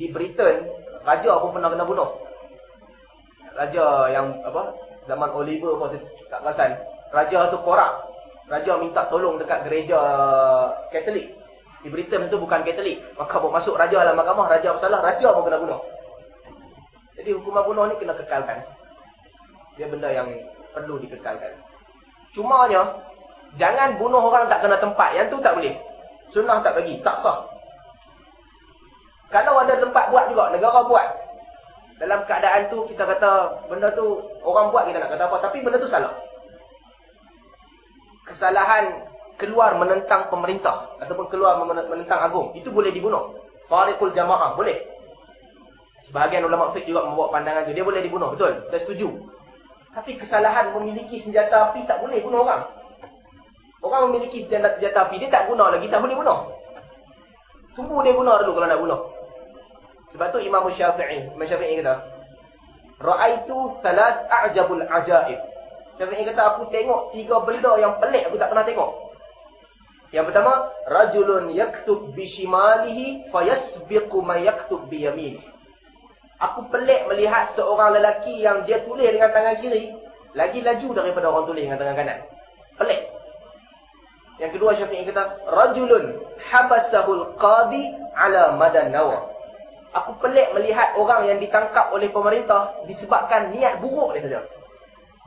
Di Britain, raja pun pernah kena bunuh. Raja yang apa zaman Oliver pun tak perasan. Raja tu korak. Raja minta tolong dekat gereja Katolik. Di Britain tu bukan Katolik. Maka buat masuk raja dalam mahkamah, raja bersalah, raja pun kena bunuh. Jadi hukuman bunuh ni kena kekalkan. Dia benda yang perlu dikekalkan. Cumanya, jangan bunuh orang tak kena tempat. Yang tu tak boleh. Sunnah tak bagi, tak sah. Kalau ada tempat buat juga, negara buat. Dalam keadaan tu kita kata benda tu orang buat kita nak kata apa tapi benda tu salah. Kesalahan keluar menentang pemerintah ataupun keluar menentang agung itu boleh dibunuh. Fariqul jamaah boleh. Sebahagian ulama fiqh juga membawa pandangan tu dia boleh dibunuh betul. Saya setuju. Tapi kesalahan memiliki senjata api tak boleh bunuh orang. Orang memiliki senjata, senjata api dia tak guna lagi tak boleh bunuh. Tunggu dia guna dulu kalau nak bunuh. Sebab tu Imam Syafi'i, Imam Syafi'i kata, Ra'aitu salat a'jabul ajaib. Syafi'i kata, aku tengok tiga benda yang pelik aku tak pernah tengok. Yang pertama, rajulun yaktub bi shimalihi fayasbiqu ma yaktub bi yaminihi. Aku pelik melihat seorang lelaki yang dia tulis dengan tangan kiri lagi laju daripada orang tulis dengan tangan kanan. Pelik. Yang kedua Syafi'i kata, rajulun habasahul qadi ala madan nawa. Aku pelik melihat orang yang ditangkap oleh pemerintah disebabkan niat buruk dia saja.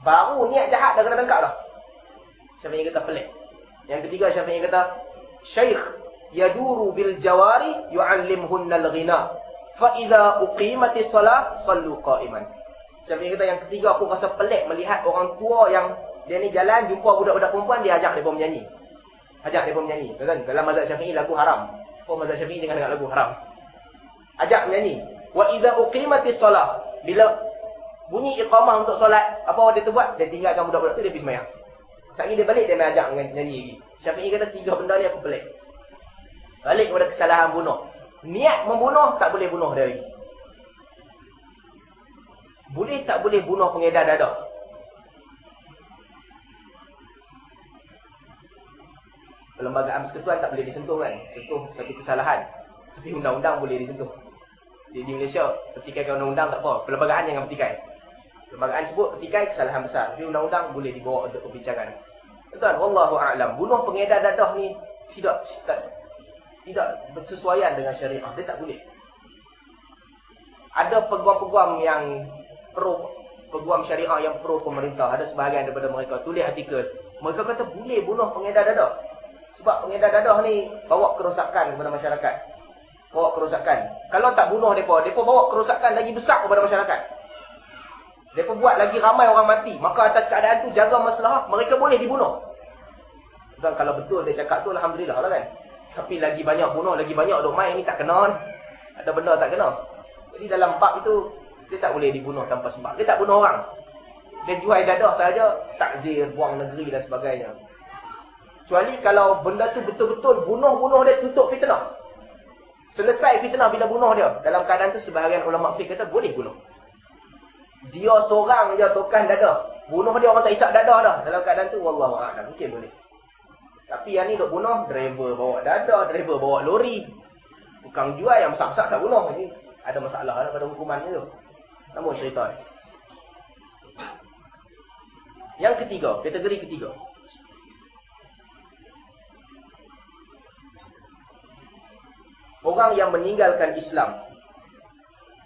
Baru niat jahat dah kena tangkap dah. Syafi'i kata pelik. Yang ketiga Syafi'i kata, Syekh yaduru bil jawari yu'allimhunna al-ghina. Fa idza uqimatis salah sallu qa'iman. Syafi'i kata yang ketiga aku rasa pelik melihat orang tua yang dia ni jalan jumpa budak-budak perempuan dia ajak pun menyanyi. Ajak pun menyanyi. Kan dalam mazhab Syafi'i lagu haram. Apa mazhab Syafi'i jangan dengar lagu haram ajak menyanyi. Wa idza uqimatis solah. Bila bunyi iqamah untuk solat, apa dia tu buat? Dia tinggalkan budak-budak tu dia pergi sembahyang. Sekali dia balik dia main ajak nyanyi lagi. Syafi'i kata tiga benda ni aku pelik. Balik kepada kesalahan bunuh. Niat membunuh tak boleh bunuh dia lagi. Boleh tak boleh bunuh pengedar dadah? Perlembagaan persekutuan tak boleh disentuh kan? Sentuh satu kesalahan. Tapi undang-undang boleh disentuh di, di Malaysia petikai undang-undang tak apa. Perlembagaan jangan petikai. Perlembagaan sebut petikai kesalahan besar. Tapi undang-undang boleh dibawa untuk perbincangan. Tuan, wallahu a'lam. Bunuh pengedar dadah ni tidak tidak tidak bersesuaian dengan syariah. Dia tak boleh. Ada peguam-peguam yang pro peguam syariah yang pro pemerintah. Ada sebahagian daripada mereka tulis artikel. Mereka kata boleh bunuh pengedar dadah. Sebab pengedar dadah ni bawa kerosakan kepada masyarakat bawa kerosakan. Kalau tak bunuh mereka, mereka bawa kerosakan lagi besar kepada masyarakat. Mereka buat lagi ramai orang mati. Maka atas keadaan tu jaga masalah, mereka boleh dibunuh. Dan kalau betul dia cakap tu, Alhamdulillah lah kan. Tapi lagi banyak bunuh, lagi banyak duk main ni tak kena. Ada benda tak kena. Jadi dalam bab itu, dia tak boleh dibunuh tanpa sebab. Dia tak bunuh orang. Dia jual dadah saja, takzir, buang negeri dan sebagainya. Kecuali kalau benda tu betul-betul bunuh-bunuh dia tutup fitnah. Selesai fitnah bila bunuh dia. Dalam keadaan tu sebahagian ulama fiqh kata boleh bunuh. Dia seorang je tokan dada. Bunuh dia orang tak isap dada dah. Dalam keadaan tu wallahu a'lam mungkin boleh. Tapi yang ni duk bunuh driver bawa dada, driver bawa lori. Tukang jual yang besar-besar tak bunuh. Ini ada masalah lah pada hukuman tu. Sambung cerita ni. Yang ketiga, kategori ketiga. Orang yang meninggalkan Islam.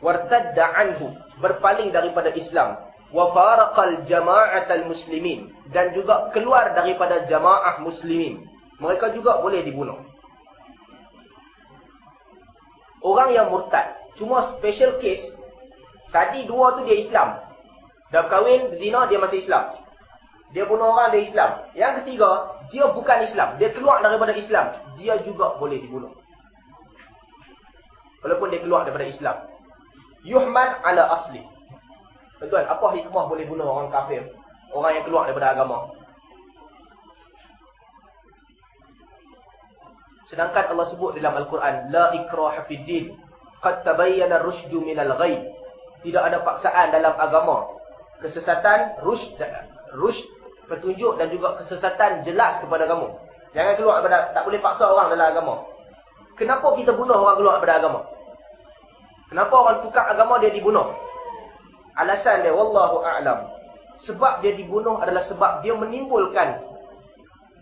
Wartadda anhu. Berpaling daripada Islam. Wa faraqal jama'atal muslimin. Dan juga keluar daripada jamaah muslimin. Mereka juga boleh dibunuh. Orang yang murtad. Cuma special case. Tadi dua tu dia Islam. Dah kahwin, berzina, dia masih Islam. Dia bunuh orang, dia Islam. Yang ketiga, dia bukan Islam. Dia keluar daripada Islam. Dia juga boleh dibunuh. Walaupun dia keluar daripada Islam. Yuhman ala asli. Tuan, apa hikmah boleh bunuh orang kafir? Orang yang keluar daripada agama. Sedangkan Allah sebut dalam Al-Quran. La ikraha fid din. Qad tabayyana rushdu minal ghaib. Tidak ada paksaan dalam agama. Kesesatan, rushd, rushd, petunjuk dan juga kesesatan jelas kepada kamu. Jangan keluar daripada, tak boleh paksa orang dalam agama. Kenapa kita bunuh orang keluar daripada agama? Kenapa orang tukar agama dia dibunuh? Alasan dia, Wallahu a'lam. Sebab dia dibunuh adalah sebab dia menimbulkan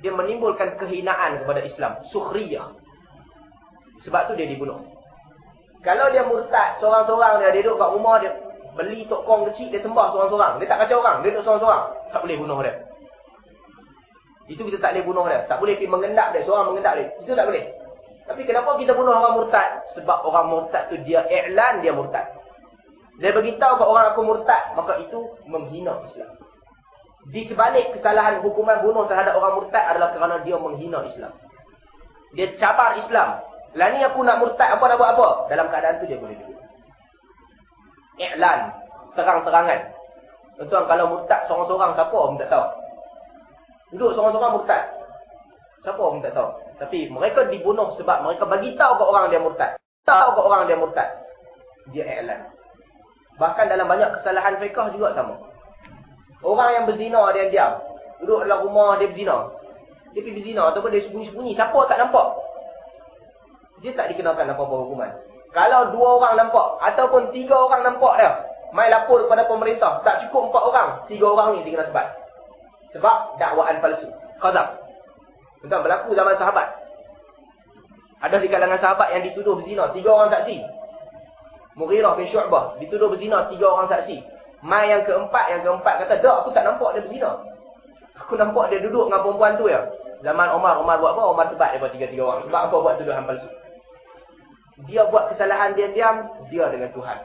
dia menimbulkan kehinaan kepada Islam. Sukhriyah. Sebab tu dia dibunuh. Kalau dia murtad, seorang-seorang dia, dia duduk kat rumah, dia beli tokong kecil, dia sembah seorang-seorang. Dia tak kacau orang, dia duduk seorang-seorang. Tak boleh bunuh dia. Itu kita tak boleh bunuh dia. Tak boleh pergi mengendap dia, seorang mengendap dia. Itu tak boleh. Tapi kenapa kita bunuh orang murtad? Sebab orang murtad tu dia iklan dia murtad. Dia beritahu kepada orang aku murtad, maka itu menghina Islam. Di sebalik kesalahan hukuman bunuh terhadap orang murtad adalah kerana dia menghina Islam. Dia cabar Islam. Lah ni aku nak murtad, apa nak buat apa? Dalam keadaan tu dia boleh dibunuh. Iklan. Terang-terangan. Tuan kalau murtad seorang-seorang, siapa pun tak tahu. Duduk seorang-seorang murtad. Siapa pun tak tahu. Tapi mereka dibunuh sebab mereka bagi tahu ke orang dia murtad. Tahu ke orang dia murtad. Dia i'lan. Bahkan dalam banyak kesalahan fiqh juga sama. Orang yang berzina dia diam. Duduk dalam rumah dia berzina. Dia pergi berzina ataupun dia sembunyi-sembunyi. Siapa tak nampak? Dia tak dikenakan apa-apa hukuman. Kalau dua orang nampak ataupun tiga orang nampak dia. Mai lapor kepada pemerintah. Tak cukup empat orang. Tiga orang ni dikena sebab. Sebab dakwaan palsu. Qadab. Tentang berlaku zaman sahabat. Ada di kalangan sahabat yang dituduh berzina. Tiga orang saksi. Mughirah bin Syu'bah. Dituduh berzina. Tiga orang saksi. Mai yang keempat. Yang keempat kata, Dak aku tak nampak dia berzina. Aku nampak dia duduk dengan perempuan tu ya. Zaman Omar. Omar buat apa? Omar sebat daripada tiga-tiga orang. Sebab apa buat tuduhan palsu? Dia buat kesalahan dia diam. Dia dengan Tuhan.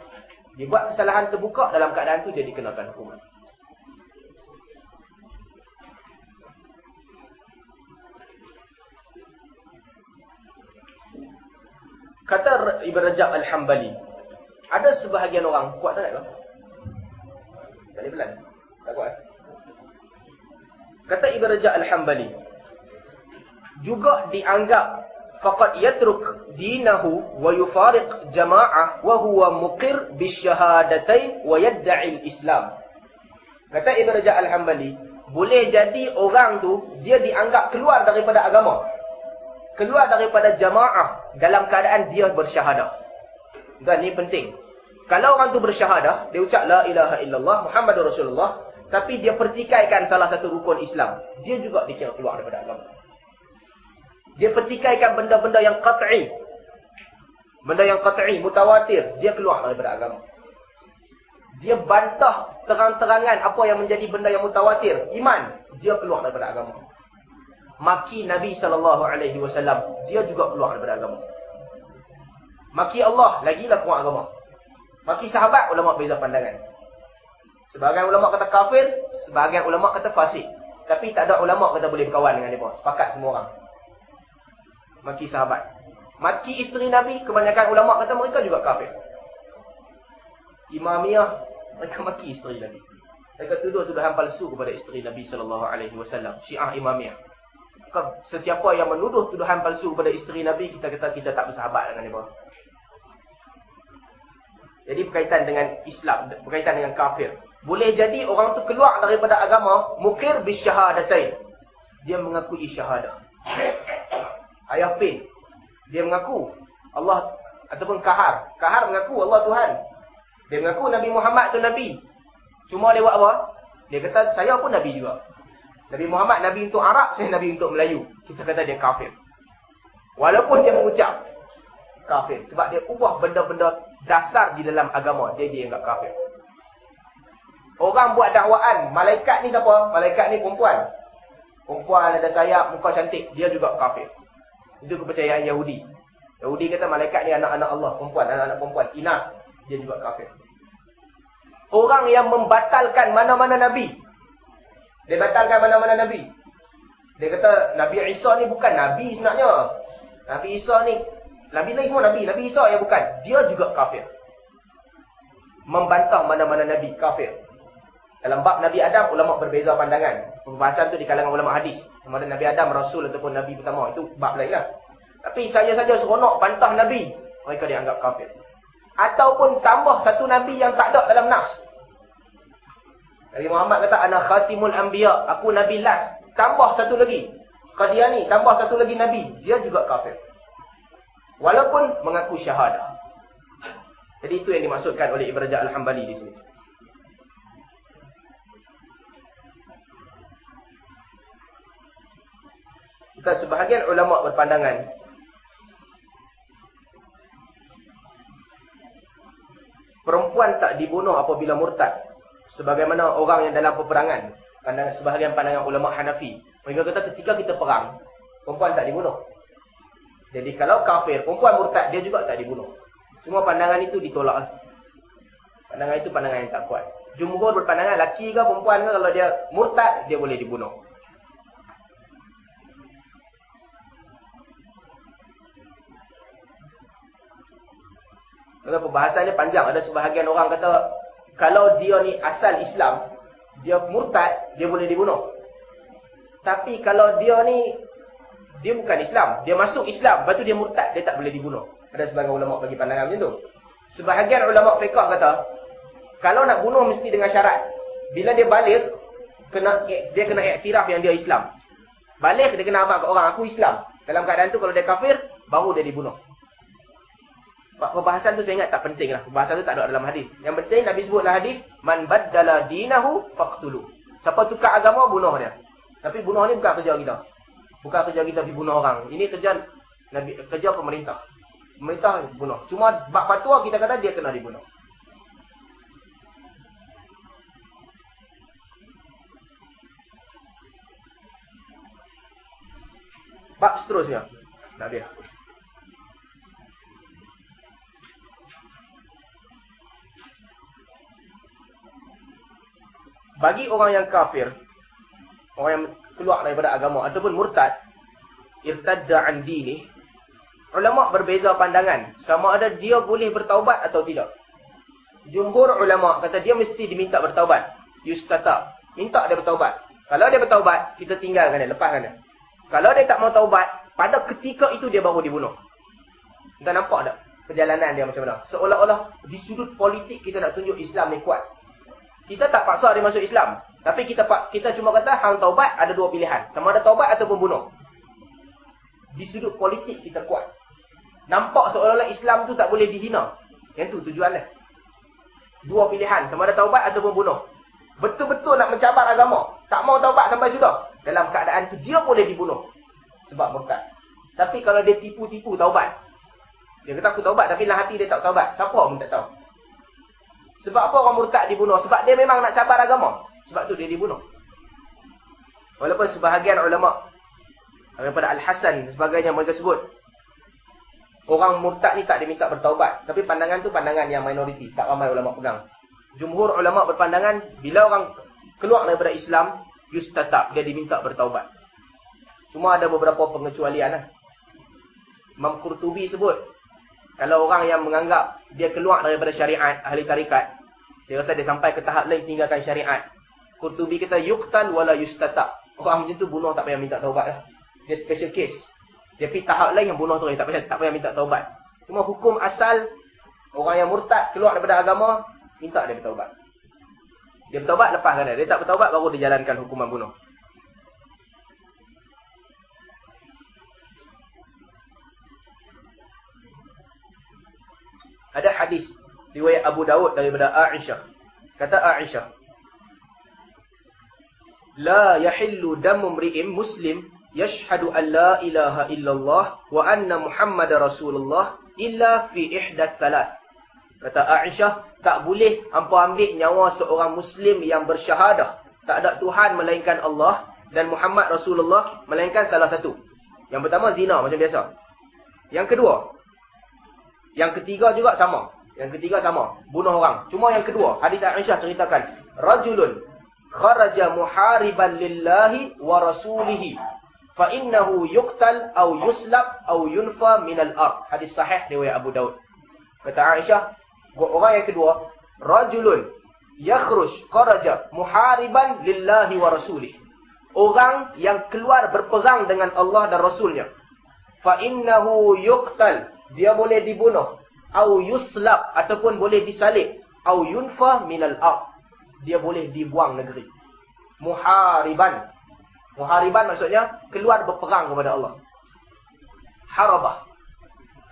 Dia buat kesalahan terbuka. Dalam keadaan tu dia dikenakan hukuman. Kata Ibn Rajab Al-Hambali. Ada sebahagian orang. Kuat sangat ke? Tak boleh pelan. Tak kuat. Kata Ibn Rajab Al-Hambali. Juga dianggap. Faqad yatruk dinahu wa yufariq jama'ah wa huwa muqir bisyahadatain wa yadda'il Islam. Kata Ibn Rajab Al-Hambali. Boleh jadi orang tu dia dianggap keluar daripada agama keluar daripada jamaah dalam keadaan dia bersyahadah. Dan ini penting. Kalau orang tu bersyahadah, dia ucap la ilaha illallah Muhammadur Rasulullah, tapi dia pertikaikan salah satu rukun Islam, dia juga dikira keluar daripada agama. Dia pertikaikan benda-benda yang qat'i. Benda yang qat'i, mutawatir, dia keluar daripada agama. Dia bantah terang-terangan apa yang menjadi benda yang mutawatir, iman, dia keluar daripada agama maki Nabi sallallahu alaihi wasallam, dia juga keluar daripada agama. Maki Allah, lagilah keluar agama. Maki sahabat, ulama beza pandangan. Sebahagian ulama kata kafir, sebahagian ulama kata fasik. Tapi tak ada ulama kata boleh berkawan dengan dia. Sepakat semua orang. Maki sahabat. Maki isteri Nabi, kebanyakan ulama kata mereka juga kafir. Imamiyah, mereka maki isteri Nabi. Mereka tuduh tuduhan palsu kepada isteri Nabi sallallahu alaihi wasallam, Syiah Imamiyah. sesiapa yang menuduh tuduhan palsu kepada isteri Nabi, kita kata kita tak bersahabat dengan dia. Jadi berkaitan dengan Islam, berkaitan dengan kafir. Boleh jadi orang tu keluar daripada agama, mukir bisyahadatain. Dia mengakui syahadah. Ayah Pin, dia mengaku Allah ataupun Kahar. Kahar mengaku Allah Tuhan. Dia mengaku Nabi Muhammad tu Nabi. Cuma buat apa? Dia kata, saya pun Nabi juga. Nabi Muhammad Nabi untuk Arab, saya Nabi untuk Melayu. Kita kata dia kafir. Walaupun dia mengucap kafir. Sebab dia ubah benda-benda dasar di dalam agama. Dia dia enggak kafir. Orang buat dakwaan. Malaikat ni siapa? Malaikat ni perempuan. Perempuan ada sayap, muka cantik. Dia juga kafir. Itu kepercayaan Yahudi. Yahudi kata malaikat ni anak-anak Allah. Perempuan, anak-anak perempuan. Inas. Dia juga kafir. Orang yang membatalkan mana-mana Nabi. Dia batalkan mana-mana Nabi. Dia kata Nabi Isa ni bukan Nabi sebenarnya. Nabi Isa ni Nabi lain semua Nabi. Nabi Isa yang bukan. Dia juga kafir. Membantah mana-mana Nabi. Kafir. Dalam bab Nabi Adam, ulama berbeza pandangan. Pembahasan tu di kalangan ulama hadis. Sama Nabi Adam, Rasul ataupun Nabi pertama. Itu bab lain lah. Tapi saya saja seronok bantah Nabi. Mereka dianggap kafir. Ataupun tambah satu Nabi yang tak ada dalam nas. Nabi Muhammad kata, Ana khatimul anbiya. Aku Nabi last. Tambah satu lagi. Qadiani, tambah satu lagi Nabi. Dia juga kafir. Walaupun mengaku syahadah. Jadi itu yang dimaksudkan oleh Ibn Rajab Al-Hambali di sini. Kita sebahagian ulama berpandangan perempuan tak dibunuh apabila murtad. Sebagaimana orang yang dalam peperangan. Pandangan, sebahagian pandangan ulama Hanafi. Mereka kata ketika kita perang, perempuan tak dibunuh. Jadi kalau kafir, perempuan murtad, dia juga tak dibunuh. Semua pandangan itu ditolak. Pandangan itu pandangan yang tak kuat. Jumhur berpandangan, laki ke perempuan ke, kalau dia murtad, dia boleh dibunuh. Kalau perbahasan ni panjang, ada sebahagian orang kata, kalau dia ni asal Islam, dia murtad, dia boleh dibunuh. Tapi kalau dia ni dia bukan Islam. Dia masuk Islam. Lepas tu dia murtad. Dia tak boleh dibunuh. Ada sebagian ulama bagi pandangan macam tu. Sebahagian ulama fiqah kata. Kalau nak bunuh mesti dengan syarat. Bila dia balik. Kena, dia kena iktiraf yang dia Islam. Balik dia kena abad ke orang. Aku Islam. Dalam keadaan tu kalau dia kafir. Baru dia dibunuh. Perbahasan tu saya ingat tak penting lah. Perbahasan tu tak ada dalam hadis. Yang penting Nabi sebutlah hadis. Man baddala dinahu faqtulu. Siapa tukar agama bunuh dia. Tapi bunuh ni bukan kerja kita. Bukan kerja kita pergi bunuh orang. Ini kerja Nabi, kerja pemerintah. Pemerintah bunuh. Cuma bak fatwa kita kata dia kena dibunuh. Bab seterusnya. Nabi. Bagi orang yang kafir, orang yang keluar daripada agama ataupun murtad irtadda an dini ulama berbeza pandangan. Sama ada dia boleh bertaubat atau tidak. Jumhur ulama kata dia mesti diminta bertaubat. Yustata. Minta dia bertaubat. Kalau dia bertaubat kita tinggalkan dia lepaskan dia. Kalau dia tak mau taubat pada ketika itu dia baru dibunuh. Kita nampak tak perjalanan dia macam mana? Seolah-olah di sudut politik kita nak tunjuk Islam ni kuat. Kita tak paksa dia masuk Islam tapi kita kita cuma kata hang taubat ada dua pilihan. Sama ada taubat ataupun bunuh. Di sudut politik kita kuat. Nampak seolah-olah Islam tu tak boleh dihina. Yang tu tujuan dia. Dua pilihan. Sama ada taubat ataupun bunuh. Betul-betul nak mencabar agama. Tak mau taubat sampai sudah. Dalam keadaan tu dia boleh dibunuh. Sebab murtad. Tapi kalau dia tipu-tipu taubat. Dia kata aku taubat tapi dalam hati dia tak taubat. Siapa pun tak tahu. Sebab apa orang murtad dibunuh? Sebab dia memang nak cabar agama. Sebab tu dia dibunuh. Walaupun sebahagian ulama daripada Al-Hasan sebagainya mereka sebut orang murtad ni tak diminta bertaubat. Tapi pandangan tu pandangan yang minoriti, tak ramai ulama pegang. Jumhur ulama berpandangan bila orang keluar daripada Islam, yustatab, dia diminta bertaubat. Cuma ada beberapa pengecualian lah. Imam Qurtubi sebut, kalau orang yang menganggap dia keluar daripada syariat, ahli tarikat, dia rasa dia sampai ke tahap lain tinggalkan syariat, Qurtubi kata yuqtal wala yustata. Orang macam tu bunuh tak payah minta taubat lah. Dia special case. Pergi tahap lain yang bunuh terus. Tak payah, tak payah minta taubat. Cuma hukum asal, orang yang murtad keluar daripada agama, minta dia bertaubat. Dia bertaubat, lepaskan dia. Dia tak bertaubat, baru dijalankan hukuman bunuh. Ada hadis riwayat Abu Dawud daripada Aisyah. Kata Aisyah, "La yahillu damu mri'in muslim yashhadu an la ilaha illallah wa anna Muhammad Rasulullah illa fi ihdath thalath." Kata Aisyah, tak boleh hampa ambil nyawa seorang muslim yang bersyahadah, tak ada Tuhan melainkan Allah dan Muhammad Rasulullah melainkan salah satu. Yang pertama zina macam biasa. Yang kedua, yang ketiga juga sama. Yang ketiga sama. Bunuh orang. Cuma yang kedua. Hadis Aisyah ceritakan. Rajulun lillahi wa rasulihi. Fa innahu yuqtal au yuslab au yunfa minal ard. Hadis sahih riwayat Abu Daud. Kata Aisyah. Orang yang kedua. Rajulun yakhruj kharaja muhariban lillahi wa rasulihi. Orang yang keluar berperang dengan Allah dan Rasulnya. Fa innahu yuqtal dia boleh dibunuh au yuslab ataupun boleh disalib au yunfa minal ard dia boleh dibuang negeri. Muhariban. Muhariban maksudnya keluar berperang kepada Allah. Harabah.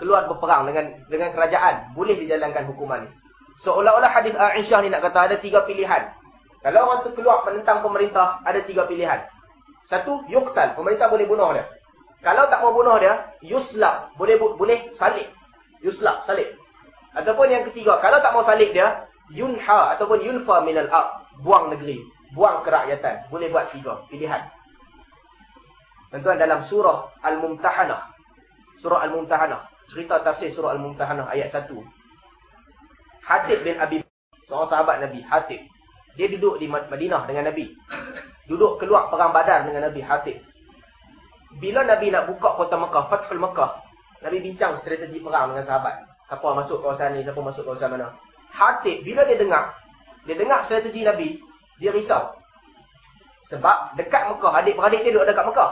Keluar berperang dengan dengan kerajaan. Boleh dijalankan hukuman ni. Seolah-olah hadis Aisyah ni nak kata ada tiga pilihan. Kalau orang tu keluar menentang pemerintah ada tiga pilihan. Satu yuqtal. Pemerintah boleh bunuh dia. Kalau tak mau bunuh dia, yuslab. Boleh boleh salib. Yuslab, salib. Ataupun yang ketiga, kalau tak mau salib dia, yunha ataupun yunfa minal aq. Buang negeri. Buang kerakyatan. Boleh buat tiga pilihan. Tentuan dalam surah Al-Mumtahanah. Surah Al-Mumtahanah. Cerita tafsir surah Al-Mumtahanah ayat 1. Hatib bin Abi Seorang sahabat Nabi, Hatib. Dia duduk di Madinah dengan Nabi. Duduk keluar perang badar dengan Nabi Hatib. Bila Nabi nak buka kota Mekah, Fathul Mekah, Nabi bincang strategi perang dengan sahabat. Siapa masuk kawasan ni, siapa masuk kawasan mana. Hatib, bila dia dengar, dia dengar strategi Nabi, dia risau. Sebab dekat Mekah, adik-beradik dia duduk dekat Mekah.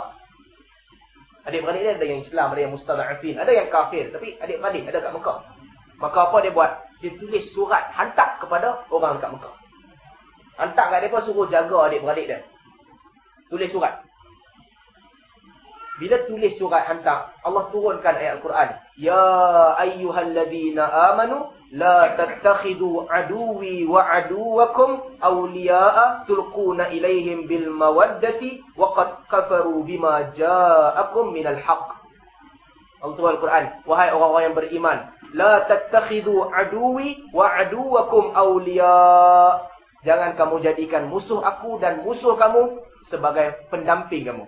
Adik-beradik dia ada yang Islam, ada yang Mustada'afin, ada yang kafir. Tapi adik-beradik ada dekat Mekah. Maka apa dia buat? Dia tulis surat, hantar kepada orang dekat Mekah. Hantar kat mereka suruh jaga adik-beradik dia. Tulis surat. Bila tulis surat hantar, Allah turunkan ayat Al-Quran. Ya ayyuhalladzina amanu wa aduwakum awliya'a tulquna ilaihim bil mawaddati wa qad kafaru bima ja'akum minal haqq. Allah Al-Quran. Wahai orang-orang yang beriman, tattakhidu aduwi wa aduwakum awliya'. Jangan kamu jadikan musuh aku dan musuh kamu sebagai pendamping kamu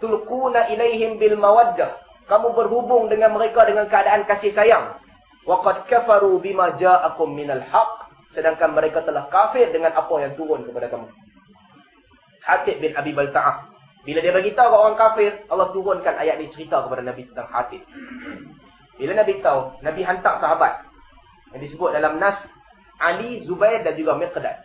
tulquna ilaihim bil mawaddah kamu berhubung dengan mereka dengan keadaan kasih sayang waqad kafaru bima ja'akum minal haqq. Sedangkan mereka telah kafir dengan apa yang turun kepada kamu. Hatib bin Abi Balta'ah. Bila dia bagi tahu orang kafir Allah turunkan ayat ni cerita kepada Nabi tentang Hatib. Bila Nabi tahu Nabi hantar sahabat. Yang disebut dalam nas Ali Zubair dan juga Miqdad.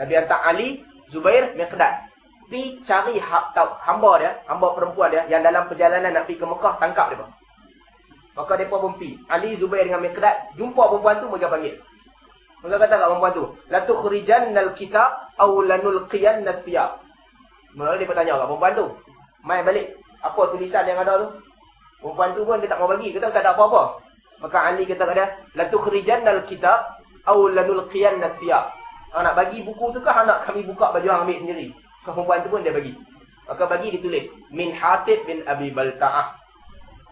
Nabi hantar Ali Zubair Miqdad. Pi cari ha, hamba dia, hamba perempuan dia yang dalam perjalanan nak pergi ke Mekah tangkap dia. Maka depa pun pi. Ali Zubair dengan Miqdad jumpa perempuan tu mereka panggil. Mereka kata kat perempuan tu, "La tukhrijannal kitab aw lanulqiyanna thiyab." Mula dia bertanya kat perempuan tu, "Mai balik, apa tulisan yang ada tu?" Perempuan tu pun dia tak mau bagi, kata tak ada apa-apa. Maka Ali kata kat dia, "La tukhrijannal kitab aw lanulqiyanna thiyab." Hang nak bagi buku tu ke nak kami buka baju hang ambil sendiri? Perempuan tu pun dia bagi. Maka bagi ditulis. Min Hatib bin Abi Balta'ah.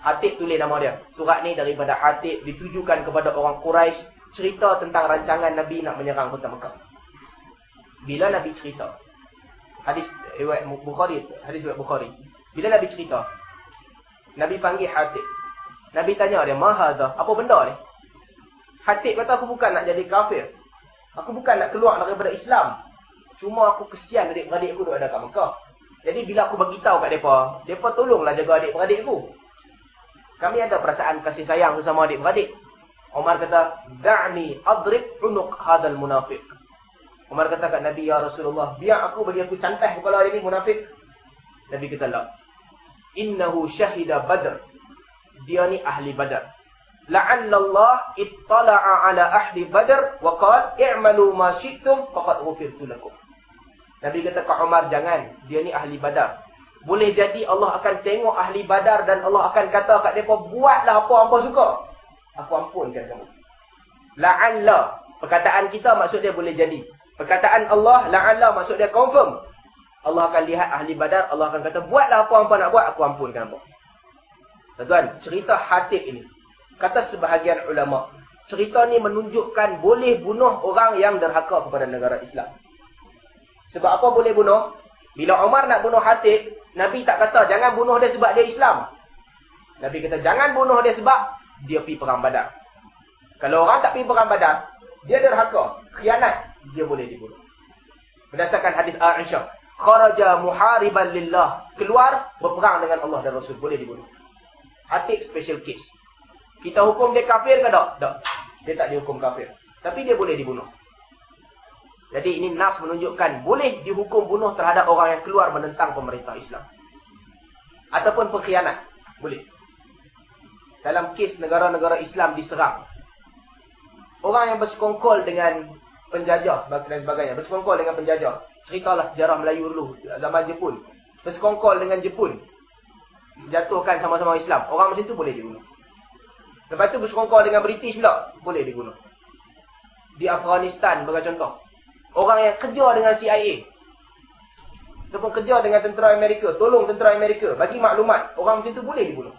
Hatib tulis nama dia. Surat ni daripada Hatib ditujukan kepada orang Quraisy Cerita tentang rancangan Nabi nak menyerang kota Mekah. Bila Nabi cerita. Hadis riwayat Bukhari. Hadis riwayat Bukhari. Bila Nabi cerita. Nabi panggil Hatib. Nabi tanya dia. Mahadha. Apa benda ni? Hatib kata aku bukan nak jadi kafir. Aku bukan nak keluar daripada Islam. Cuma aku kesian adik-beradik aku duduk ada kat Mekah. Jadi bila aku bagi tahu kat depa, depa tolonglah jaga adik-beradik aku. Kami ada perasaan kasih sayang sama adik-beradik. Umar kata, "Da'ni adrib unuq hadzal munafiq." Umar kata kat Nabi ya Rasulullah, "Biar aku bagi aku cantai kepala dia ni munafik." Nabi kata, "La. innahu syahida badr. Dia ni ahli badar. La'alla Allah ittala'a ala ahli badar wa qala i'malu ma syi'tum faqad ghufirtu lakum. Nabi kata ke Umar jangan, dia ni ahli badar. Boleh jadi Allah akan tengok ahli badar dan Allah akan kata kat mereka, buatlah apa hampa suka. Aku ampunkan kamu. La'alla. Perkataan kita maksud dia boleh jadi. Perkataan Allah, la'alla maksud dia confirm. Allah akan lihat ahli badar, Allah akan kata, buatlah apa hampa nak buat, aku ampunkan hampa. Tuan, cerita hatib ini. Kata sebahagian ulama. Cerita ni menunjukkan boleh bunuh orang yang derhaka kepada negara Islam. Sebab apa boleh bunuh? Bila Umar nak bunuh Hatib, Nabi tak kata jangan bunuh dia sebab dia Islam. Nabi kata jangan bunuh dia sebab dia pergi perang badar. Kalau orang tak pergi perang badar, dia derhaka, khianat, dia boleh dibunuh. Berdasarkan hadis Aisyah, kharaja muhariban lillah, keluar berperang dengan Allah dan Rasul, boleh dibunuh. Hatib special case. Kita hukum dia kafir ke tak? Tak. Dia tak dihukum kafir. Tapi dia boleh dibunuh. Jadi ini nas menunjukkan boleh dihukum bunuh terhadap orang yang keluar menentang pemerintah Islam. Ataupun pengkhianat. Boleh. Dalam kes negara-negara Islam diserang. Orang yang bersekongkol dengan penjajah dan sebagainya. Bersekongkol dengan penjajah. Ceritalah sejarah Melayu dulu. Zaman Jepun. Bersekongkol dengan Jepun. Jatuhkan sama-sama Islam. Orang macam tu boleh dibunuh. Lepas tu bersekongkol dengan British pula. Boleh dibunuh. Di Afghanistan bagi contoh. Orang yang kerja dengan CIA. Ataupun kerja dengan tentera Amerika. Tolong tentera Amerika. Bagi maklumat. Orang macam tu boleh dibunuh.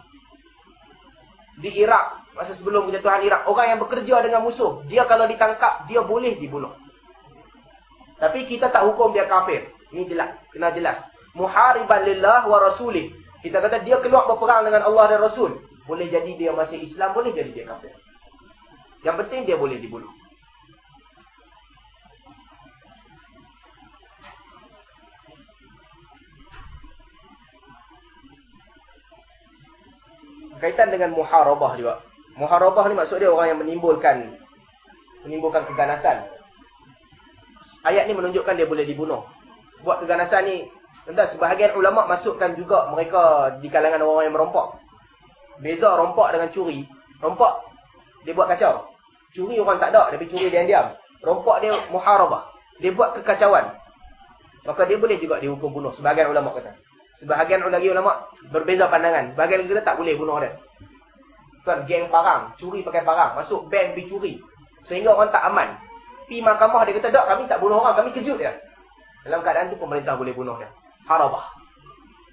Di Iraq. Masa sebelum kejatuhan Iraq. Orang yang bekerja dengan musuh. Dia kalau ditangkap. Dia boleh dibunuh. Tapi kita tak hukum dia kafir. Ini jelas. Kena jelas. Muhariban lillah wa rasulih. Kita kata dia keluar berperang dengan Allah dan Rasul. Boleh jadi dia masih Islam. Boleh jadi dia kafir. Yang penting dia boleh dibunuh. Kaitan dengan muharabah juga. Muharabah ni maksud dia orang yang menimbulkan menimbulkan keganasan. Ayat ni menunjukkan dia boleh dibunuh. Buat keganasan ni, entah sebahagian ulama masukkan juga mereka di kalangan orang yang merompak. Beza rompak dengan curi. Rompak dia buat kacau. Curi orang tak ada, tapi curi dia diam. Rompak dia muharabah. Dia buat kekacauan. Maka dia boleh juga dihukum bunuh sebahagian ulama kata. Sebahagian lagi ulama berbeza pandangan. Sebahagian kata tak boleh bunuh dia. Tuan, geng parang. Curi pakai parang. Masuk band pergi curi. Sehingga orang tak aman. Pi mahkamah dia kata, tak kami tak bunuh orang. Kami kejut dia. Dalam keadaan tu pemerintah boleh bunuh dia. Harabah.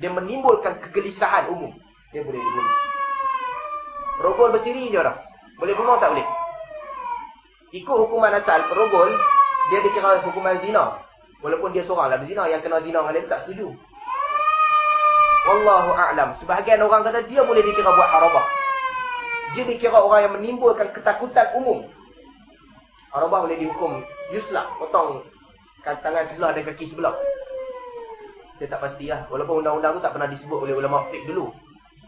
Dia menimbulkan kegelisahan umum. Dia boleh dibunuh. Rogol bersiri je orang. Boleh bunuh tak boleh? Ikut hukuman asal, perogol, dia dikira hukuman zina. Walaupun dia seorang lah berzina, yang kena zina dengan dia tak setuju. Wallahu a'lam. Sebahagian orang kata dia boleh dikira buat harabah. Dia dikira orang yang menimbulkan ketakutan umum. Harabah boleh dihukum yuslah, potong tangan sebelah dan kaki sebelah. Dia tak pasti lah. Walaupun undang-undang tu tak pernah disebut oleh ulama fiqh dulu.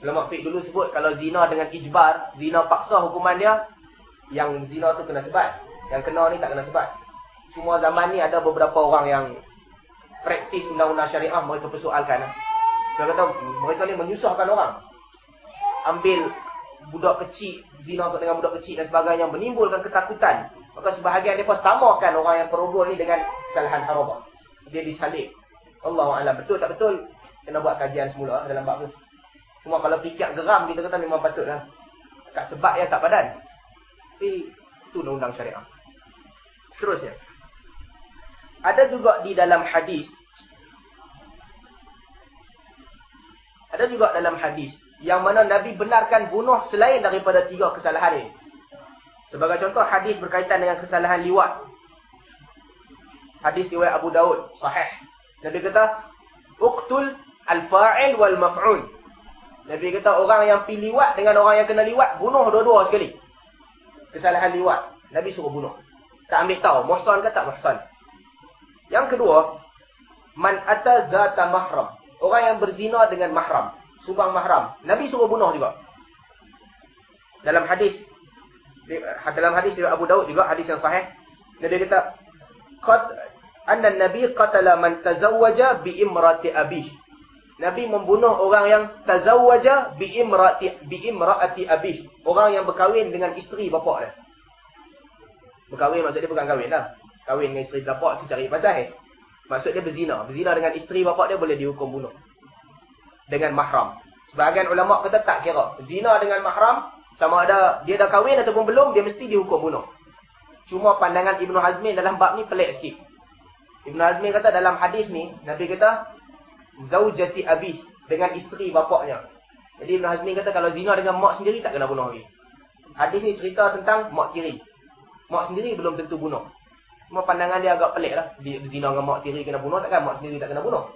Ulama fiqh dulu sebut kalau zina dengan ijbar, zina paksa hukuman dia, yang zina tu kena sebat. Yang kena ni tak kena sebat. Semua zaman ni ada beberapa orang yang praktis undang-undang syariah mereka persoalkan. Dia kata mereka ni menyusahkan orang. Ambil budak kecil, zina dengan budak kecil dan sebagainya menimbulkan ketakutan. Maka sebahagian mereka samakan orang yang perogol ni dengan kesalahan harabah. Dia disalib. Allah Alam. Betul tak betul? Kena buat kajian semula dalam bab tu. Cuma kalau fikir geram kita kata memang patut lah. Tak sebab ya tak padan. Tapi itu undang syariah. Seterusnya. Ada juga di dalam hadis Ada juga dalam hadis yang mana Nabi benarkan bunuh selain daripada tiga kesalahan ini. Sebagai contoh hadis berkaitan dengan kesalahan liwat. Hadis riwayat Abu Daud sahih. Nabi kata, "Uqtul al-fa'il wal maf'ul." Nabi kata orang yang pi liwat dengan orang yang kena liwat bunuh dua-dua sekali. Kesalahan liwat, Nabi suruh bunuh. Tak ambil tahu muhsan ke tak muhsan. Yang kedua, man ata zata mahram. Orang yang berzina dengan mahram. Subang mahram. Nabi suruh bunuh juga. Dalam hadis. Dalam hadis Abu Daud juga. Hadis yang sahih. Nabi kata. Anna nabi qatala man tazawwaja bi imrati abih. Nabi membunuh orang yang tazawwaja bi imraati bi imraati abih. Orang yang berkahwin dengan isteri bapa dia. Berkahwin maksud dia bukan kahwin lah. Kahwin dengan isteri bapa tu cari pasal. Maksud dia berzina. Berzina dengan isteri bapa dia boleh dihukum bunuh. Dengan mahram. Sebahagian ulama kata tak kira. Zina dengan mahram sama ada dia dah kahwin ataupun belum dia mesti dihukum bunuh. Cuma pandangan Ibnu Hazmi dalam bab ni pelik sikit. Ibnu Hazmi kata dalam hadis ni Nabi kata zaujati abi dengan isteri bapaknya. Jadi Ibn Hazmi kata kalau zina dengan mak sendiri tak kena bunuh lagi. Hadis ni cerita tentang mak tiri. Mak sendiri belum tentu bunuh. Cuma pandangan dia agak pelik lah. Dia zina dengan mak tiri kena bunuh takkan mak sendiri tak kena bunuh.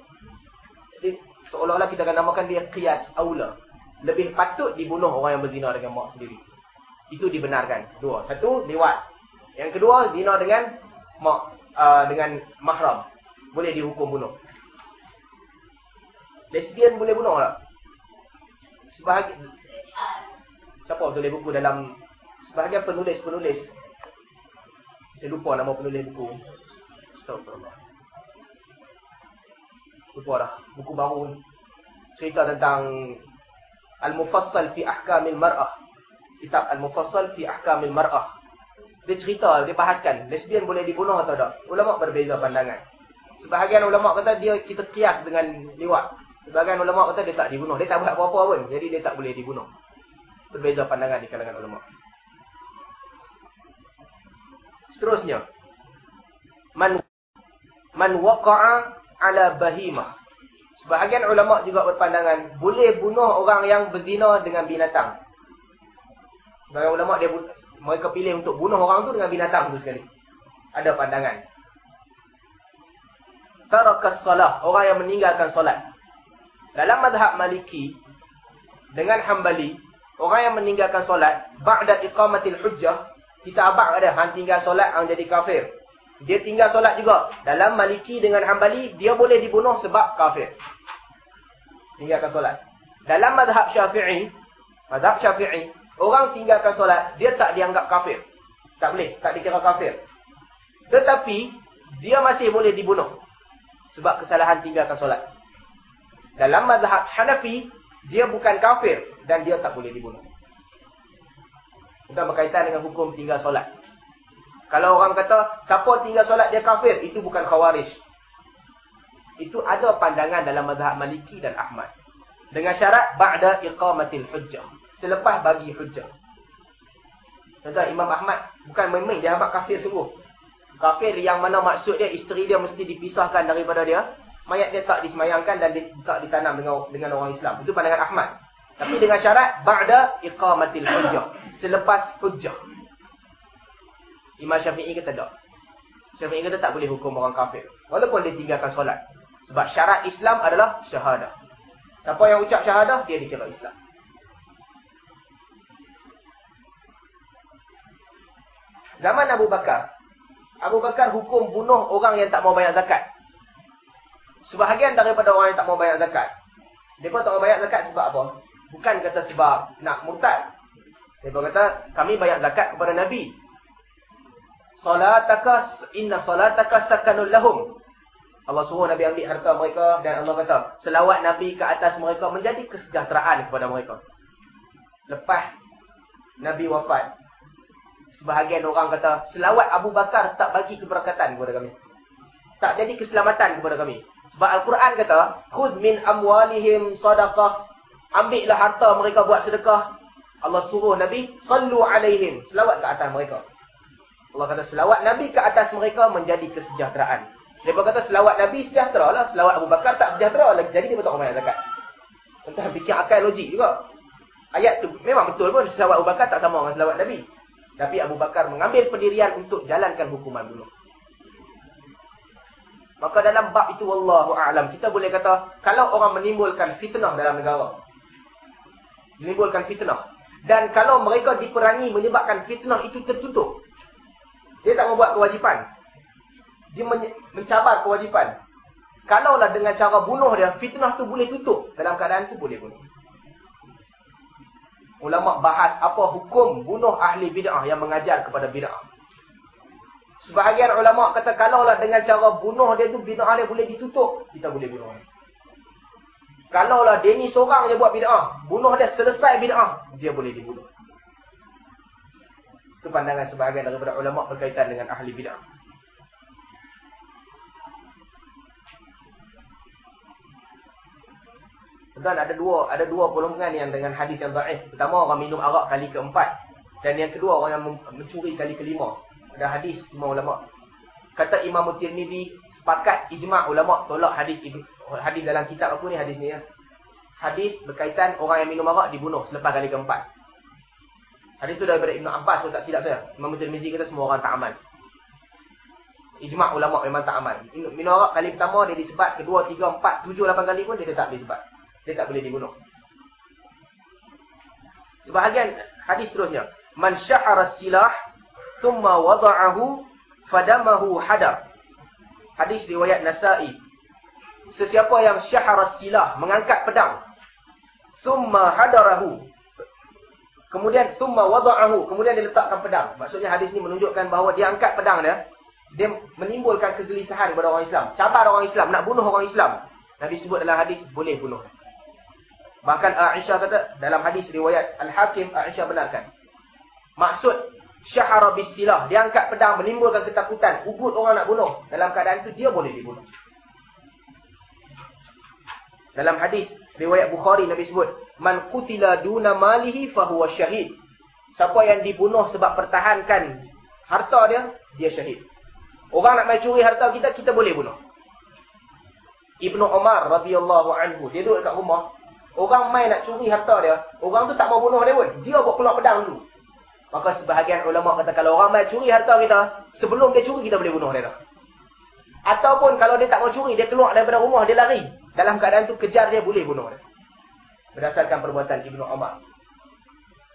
Jadi seolah-olah kita akan namakan dia qiyas aula. Lebih patut dibunuh orang yang berzina dengan mak sendiri. Itu dibenarkan. Dua. Satu, lewat. Yang kedua, zina dengan mak uh, dengan mahram. Boleh dihukum bunuh. Lesbian boleh bunuh tak? Sebahagian Siapa tulis buku dalam Sebahagian penulis-penulis Saya lupa nama penulis buku Astagfirullah Lupa dah Buku baru Cerita tentang Al-Mufassal fi Ahkamil Mar'ah Kitab Al-Mufassal fi Ahkamil Mar'ah Dia cerita, dia bahaskan Lesbian boleh dibunuh atau tak Ulama berbeza pandangan Sebahagian ulama kata dia kita kias dengan lewat Sebagian ulama kata dia tak dibunuh. Dia tak buat apa-apa pun. Jadi dia tak boleh dibunuh. Berbeza pandangan di kalangan ulama. Seterusnya. Man man waqa'a ala bahimah. Sebahagian ulama juga berpandangan boleh bunuh orang yang berzina dengan binatang. Sebahagian ulama dia mereka pilih untuk bunuh orang tu dengan binatang tu sekali. Ada pandangan. Tarakas salah, orang yang meninggalkan solat. Dalam madhab maliki dengan hambali, orang yang meninggalkan solat, ba'da iqamatil hujjah, kita abak ada, hang tinggal solat, hang jadi kafir. Dia tinggal solat juga. Dalam maliki dengan hambali, dia boleh dibunuh sebab kafir. Tinggalkan solat. Dalam madhab syafi'i, madhab syafi'i, orang tinggalkan solat, dia tak dianggap kafir. Tak boleh, tak dikira kafir. Tetapi, dia masih boleh dibunuh. Sebab kesalahan tinggalkan solat. Dalam mazhab Hanafi, dia bukan kafir dan dia tak boleh dibunuh. Bukan berkaitan dengan hukum tinggal solat. Kalau orang kata, siapa tinggal solat dia kafir, itu bukan khawarij. Itu ada pandangan dalam mazhab Maliki dan Ahmad. Dengan syarat, ba'da iqamatil hujjah. Selepas bagi hujjah. Contoh Imam Ahmad, bukan main-main, dia nampak kafir sungguh. Kafir yang mana maksud dia, isteri dia mesti dipisahkan daripada dia mayat dia tak disemayangkan dan dia tak ditanam dengan dengan orang Islam. Itu pandangan Ahmad. Tapi dengan syarat ba'da iqamatil hujjah. Selepas hujjah. Imam Syafi'i kata tak. Syafi'i kata tak boleh hukum orang kafir. Walaupun dia tinggalkan solat. Sebab syarat Islam adalah syahadah. Siapa yang ucap syahadah, dia dikira Islam. Zaman Abu Bakar. Abu Bakar hukum bunuh orang yang tak mau bayar zakat. Sebahagian daripada orang yang tak mau bayar zakat. Mereka tak mau bayar zakat sebab apa? Bukan kata sebab nak murtad. Mereka kata, kami bayar zakat kepada Nabi. Salataka inna salataka sakanul lahum. Allah suruh Nabi ambil harta mereka dan Allah kata, selawat Nabi ke atas mereka menjadi kesejahteraan kepada mereka. Lepas Nabi wafat, sebahagian orang kata, selawat Abu Bakar tak bagi keberkatan kepada kami. Tak jadi keselamatan kepada kami. Sebab Al-Quran kata, Khud min amwalihim sadaqah. Ambillah harta mereka buat sedekah. Allah suruh Nabi, Sallu alaihim. Selawat ke atas mereka. Allah kata, selawat Nabi ke atas mereka menjadi kesejahteraan. Dia kata, selawat Nabi sejahtera lah. Selawat Abu Bakar tak sejahtera lagi. Jadi dia betul orang zakat. Entah fikir akal logik juga. Ayat tu memang betul pun. Selawat Abu Bakar tak sama dengan selawat Nabi. Tapi Abu Bakar mengambil pendirian untuk jalankan hukuman dulu. Maka dalam bab itu wallahu a'lam kita boleh kata kalau orang menimbulkan fitnah dalam negara. Menimbulkan fitnah dan kalau mereka diperangi menyebabkan fitnah itu tertutup. Dia tak membuat kewajipan. Dia mencabar kewajipan. Kalaulah dengan cara bunuh dia fitnah tu boleh tutup dalam keadaan tu boleh bunuh. Ulama bahas apa hukum bunuh ahli bid'ah yang mengajar kepada bid'ah. Sebahagian ulama kata kalaulah dengan cara bunuh dia tu bid'ah dia boleh ditutup, kita boleh bunuh. Kalaulah dia ni seorang je buat bid'ah, bunuh dia selesai bid'ah, dia boleh dibunuh. Itu pandangan sebahagian daripada ulama berkaitan dengan ahli bid'ah. Tuan ada dua ada dua golongan yang dengan hadis yang dhaif. Pertama orang minum arak kali keempat dan yang kedua orang yang mencuri kali kelima. Ada hadis cuma ulama. Kata Imam Tirmizi sepakat ijma' ulama tolak hadis hadis dalam kitab apa ni hadis ni ya. Hadis berkaitan orang yang minum arak dibunuh selepas kali keempat. Hadis tu daripada Ibn Abbas kalau tak silap saya. Imam Tirmizi kata semua orang tak aman. Ijma' ulama memang tak aman. Minum arak kali pertama dia disebat, kedua, tiga, empat, tujuh, lapan kali pun dia tak boleh sebat. Dia tak boleh dibunuh. Sebahagian hadis terusnya. Man syahara silah, thumma wada'ahu, fadamahu hadar. Hadis riwayat Nasai. Sesiapa yang syahara silah mengangkat pedang summa hadarahu kemudian summa wada'ahu kemudian dia letakkan pedang. Maksudnya hadis ni menunjukkan bahawa dia angkat pedang dia dia menimbulkan kegelisahan kepada orang Islam. Cabar orang Islam nak bunuh orang Islam. Nabi sebut dalam hadis boleh bunuh. Bahkan Aisyah kata dalam hadis riwayat Al-Hakim Aisyah benarkan. Maksud syahara bisilah dia angkat pedang menimbulkan ketakutan. Ugut orang nak bunuh. Dalam keadaan itu dia boleh dibunuh dalam hadis riwayat Bukhari Nabi sebut, "Man qutila duna malihi fahuwa syahid." Siapa yang dibunuh sebab pertahankan harta dia, dia syahid. Orang nak mai curi harta kita, kita boleh bunuh. Ibnu Umar radhiyallahu anhu, dia duduk dekat rumah. Orang mai nak curi harta dia, orang tu tak mau bunuh dia pun. Dia buat keluar pedang dulu. Maka sebahagian ulama kata kalau orang mai curi harta kita, sebelum dia curi kita boleh bunuh dia dah. Ataupun kalau dia tak mau curi, dia keluar daripada rumah, dia lari. Dalam keadaan tu kejar dia boleh bunuh dia. Berdasarkan perbuatan Ibnu Umar.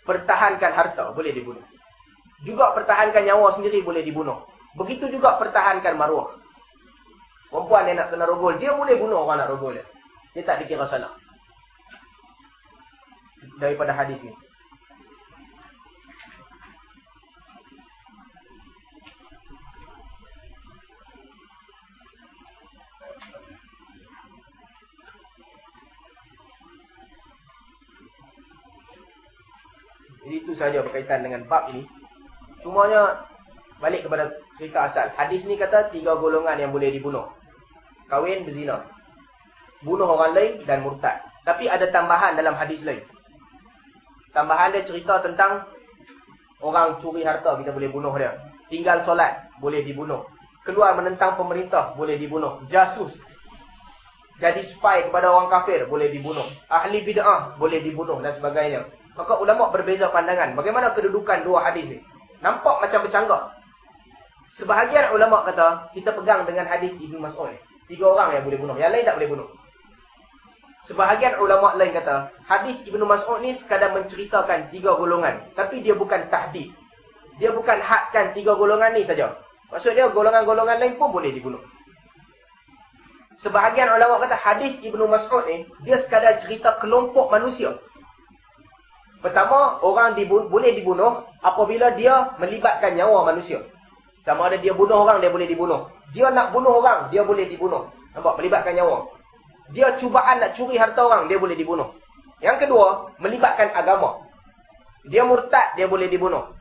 Pertahankan harta boleh dibunuh. Juga pertahankan nyawa sendiri boleh dibunuh. Begitu juga pertahankan maruah. Perempuan dia nak kena rogol, dia boleh bunuh orang nak rogol dia. Dia tak dikira salah. Daripada hadis ni. Jadi itu saja berkaitan dengan bab ini. Semuanya balik kepada cerita asal. Hadis ni kata tiga golongan yang boleh dibunuh. Kawin berzina. Bunuh orang lain dan murtad. Tapi ada tambahan dalam hadis lain. Tambahan dia cerita tentang orang curi harta kita boleh bunuh dia. Tinggal solat boleh dibunuh. Keluar menentang pemerintah boleh dibunuh. Jasus. Jadi spy kepada orang kafir boleh dibunuh. Ahli bid'ah boleh dibunuh dan sebagainya. Maka ulama berbeza pandangan. Bagaimana kedudukan dua hadis ni? Nampak macam bercanggah. Sebahagian ulama kata, kita pegang dengan hadis Ibn Mas'ud. Tiga orang yang boleh bunuh. Yang lain tak boleh bunuh. Sebahagian ulama lain kata, hadis Ibn Mas'ud ni sekadar menceritakan tiga golongan. Tapi dia bukan tahdid. Dia bukan hadkan tiga golongan ni saja. Maksud dia, golongan-golongan lain pun boleh dibunuh. Sebahagian ulama kata, hadis Ibn Mas'ud ni, dia sekadar cerita kelompok manusia. Pertama, orang dibunuh, boleh dibunuh apabila dia melibatkan nyawa manusia. Sama ada dia bunuh orang, dia boleh dibunuh. Dia nak bunuh orang, dia boleh dibunuh. Nampak? Melibatkan nyawa. Dia cubaan nak curi harta orang, dia boleh dibunuh. Yang kedua, melibatkan agama. Dia murtad, dia boleh dibunuh.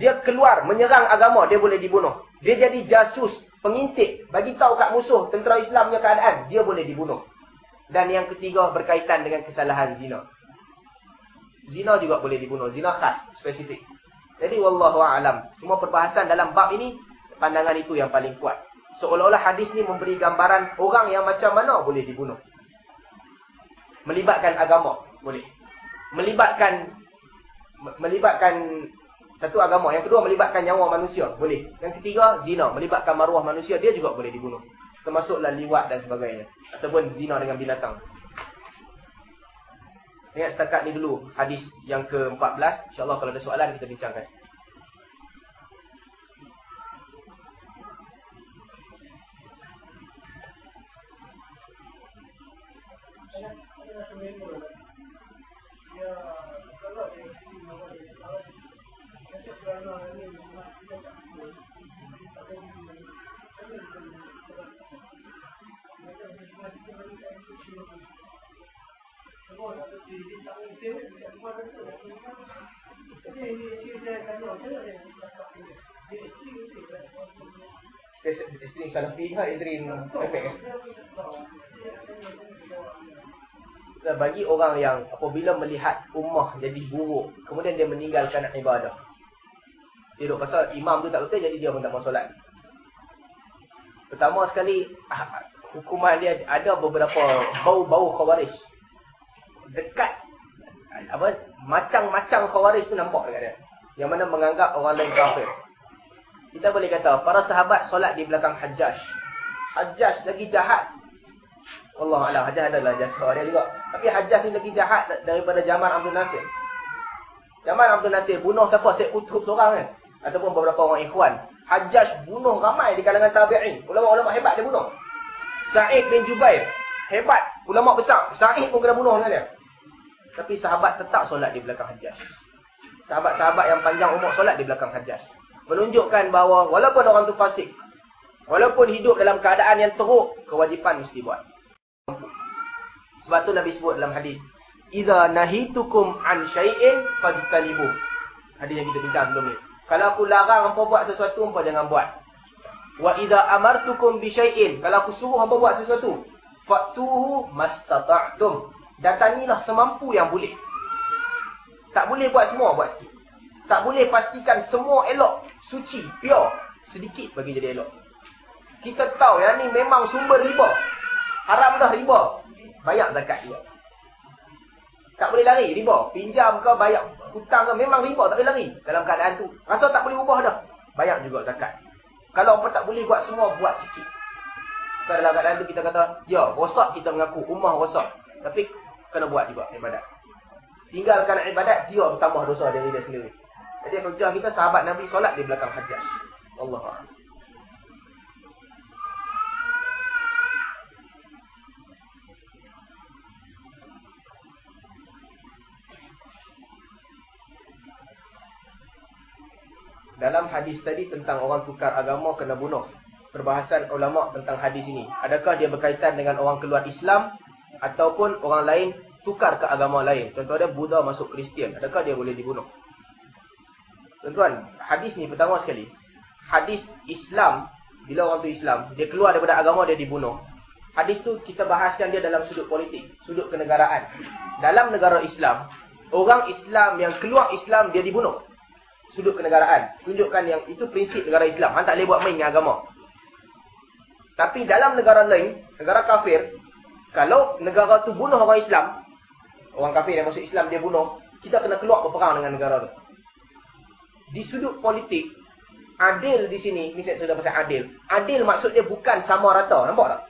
Dia keluar, menyerang agama, dia boleh dibunuh. Dia jadi jasus, pengintip, bagi tahu kat musuh tentera Islamnya keadaan, dia boleh dibunuh. Dan yang ketiga berkaitan dengan kesalahan zina. Zina juga boleh dibunuh. Zina khas, spesifik. Jadi, wallahu a'lam. Cuma perbahasan dalam bab ini, pandangan itu yang paling kuat. Seolah-olah hadis ni memberi gambaran orang yang macam mana boleh dibunuh. Melibatkan agama, boleh. Melibatkan melibatkan satu agama. Yang kedua, melibatkan nyawa manusia, boleh. Yang ketiga, zina. Melibatkan maruah manusia, dia juga boleh dibunuh. Termasuklah liwat dan sebagainya. Ataupun zina dengan binatang. Ingat setakat ni dulu hadis yang ke-14. InsyaAllah kalau ada soalan kita bincangkan. Isteri Salafi lah, isteri efek eh. Bagi orang yang apabila melihat ummah jadi buruk, kemudian dia meninggalkan ibadah. Dia duk rasa imam tu tak betul, jadi dia pun tak mau solat. Pertama sekali, ah, hukuman dia ada beberapa bau-bau khawarij. Dekat, apa macam-macam khawarij tu nampak dekat dia. Yang mana menganggap orang lain kafir. Kita boleh kata, para sahabat solat di belakang Hajjaj. Hajjaj lagi jahat. Allah Allah, Hajjaj adalah jasa dia juga. Tapi Hajjaj ni lagi jahat daripada Jamal Abdul Nasir. Jamal Abdul Nasir bunuh siapa? Syed Qutub seorang kan? Ataupun beberapa orang ikhwan. Hajjaj bunuh ramai di kalangan tabi'in. Ulama-ulama hebat dia bunuh. Sa'id bin Jubair. Hebat. Ulama besar. Sa'id pun kena bunuh dengan dia. Tapi sahabat tetap solat di belakang Hajjaj. Sahabat-sahabat yang panjang umur solat di belakang Hajjaj menunjukkan bahawa walaupun orang tu fasik, walaupun hidup dalam keadaan yang teruk, kewajipan mesti buat. Sebab tu Nabi sebut dalam hadis, "Idza nahitukum an syai'in fajtanibu." Hadis yang kita bincang sebelum ni. Kalau aku larang hangpa buat sesuatu, hangpa jangan buat. Wa idza amartukum bi syai'in, kalau aku suruh hangpa buat sesuatu, fatuhu mastata'tum. Datangilah semampu yang boleh. Tak boleh buat semua, buat sikit. Tak boleh pastikan semua elok suci, pure, sedikit bagi jadi elok. Kita tahu yang ni memang sumber riba. Haram dah riba. Bayar zakat juga. Tak boleh lari riba. Pinjam ke bayar hutang ke memang riba tak boleh lari dalam keadaan tu. Rasa tak boleh ubah dah. Bayar juga zakat. Kalau apa tak boleh buat semua, buat sikit. So, dalam keadaan tu kita kata, ya, rosak kita mengaku, rumah rosak. Tapi, kena buat juga ibadat. Tinggalkan ibadat, dia bertambah dosa dari dia sendiri. Jadi hujah kita sahabat Nabi solat di belakang hajjah. Allah Dalam hadis tadi tentang orang tukar agama kena bunuh. Perbahasan ulama tentang hadis ini. Adakah dia berkaitan dengan orang keluar Islam ataupun orang lain tukar ke agama lain. Contohnya Buddha masuk Kristian. Adakah dia boleh dibunuh? Tuan-tuan, hadis ni pertama sekali. Hadis Islam, bila orang tu Islam, dia keluar daripada agama dia dibunuh. Hadis tu kita bahaskan dia dalam sudut politik, sudut kenegaraan. Dalam negara Islam, orang Islam yang keluar Islam dia dibunuh. Sudut kenegaraan. Tunjukkan yang itu prinsip negara Islam. Han tak boleh buat main dengan agama. Tapi dalam negara lain, negara kafir, kalau negara tu bunuh orang Islam, orang kafir yang masuk Islam dia bunuh, kita kena keluar berperang dengan negara tu di sudut politik, adil di sini, ni saya cerita pasal adil. Adil maksud dia bukan sama rata. Nampak tak?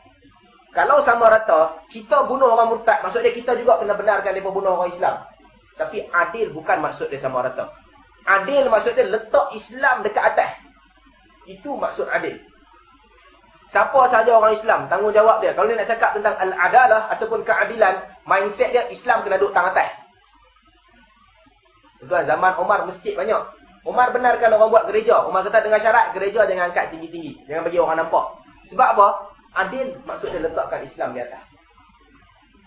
Kalau sama rata, kita bunuh orang murtad, maksud dia kita juga kena benarkan dia bunuh orang Islam. Tapi adil bukan maksud dia sama rata. Adil maksud dia letak Islam dekat atas. Itu maksud adil. Siapa sahaja orang Islam, tanggungjawab dia. Kalau dia nak cakap tentang al-adalah ataupun keadilan, mindset dia Islam kena duduk tang atas. Tuan, zaman Omar masjid banyak. Umar benarkan orang buat gereja. Umar kata dengan syarat gereja jangan angkat tinggi-tinggi. Jangan bagi orang nampak. Sebab apa? Adil maksudnya letakkan Islam di atas.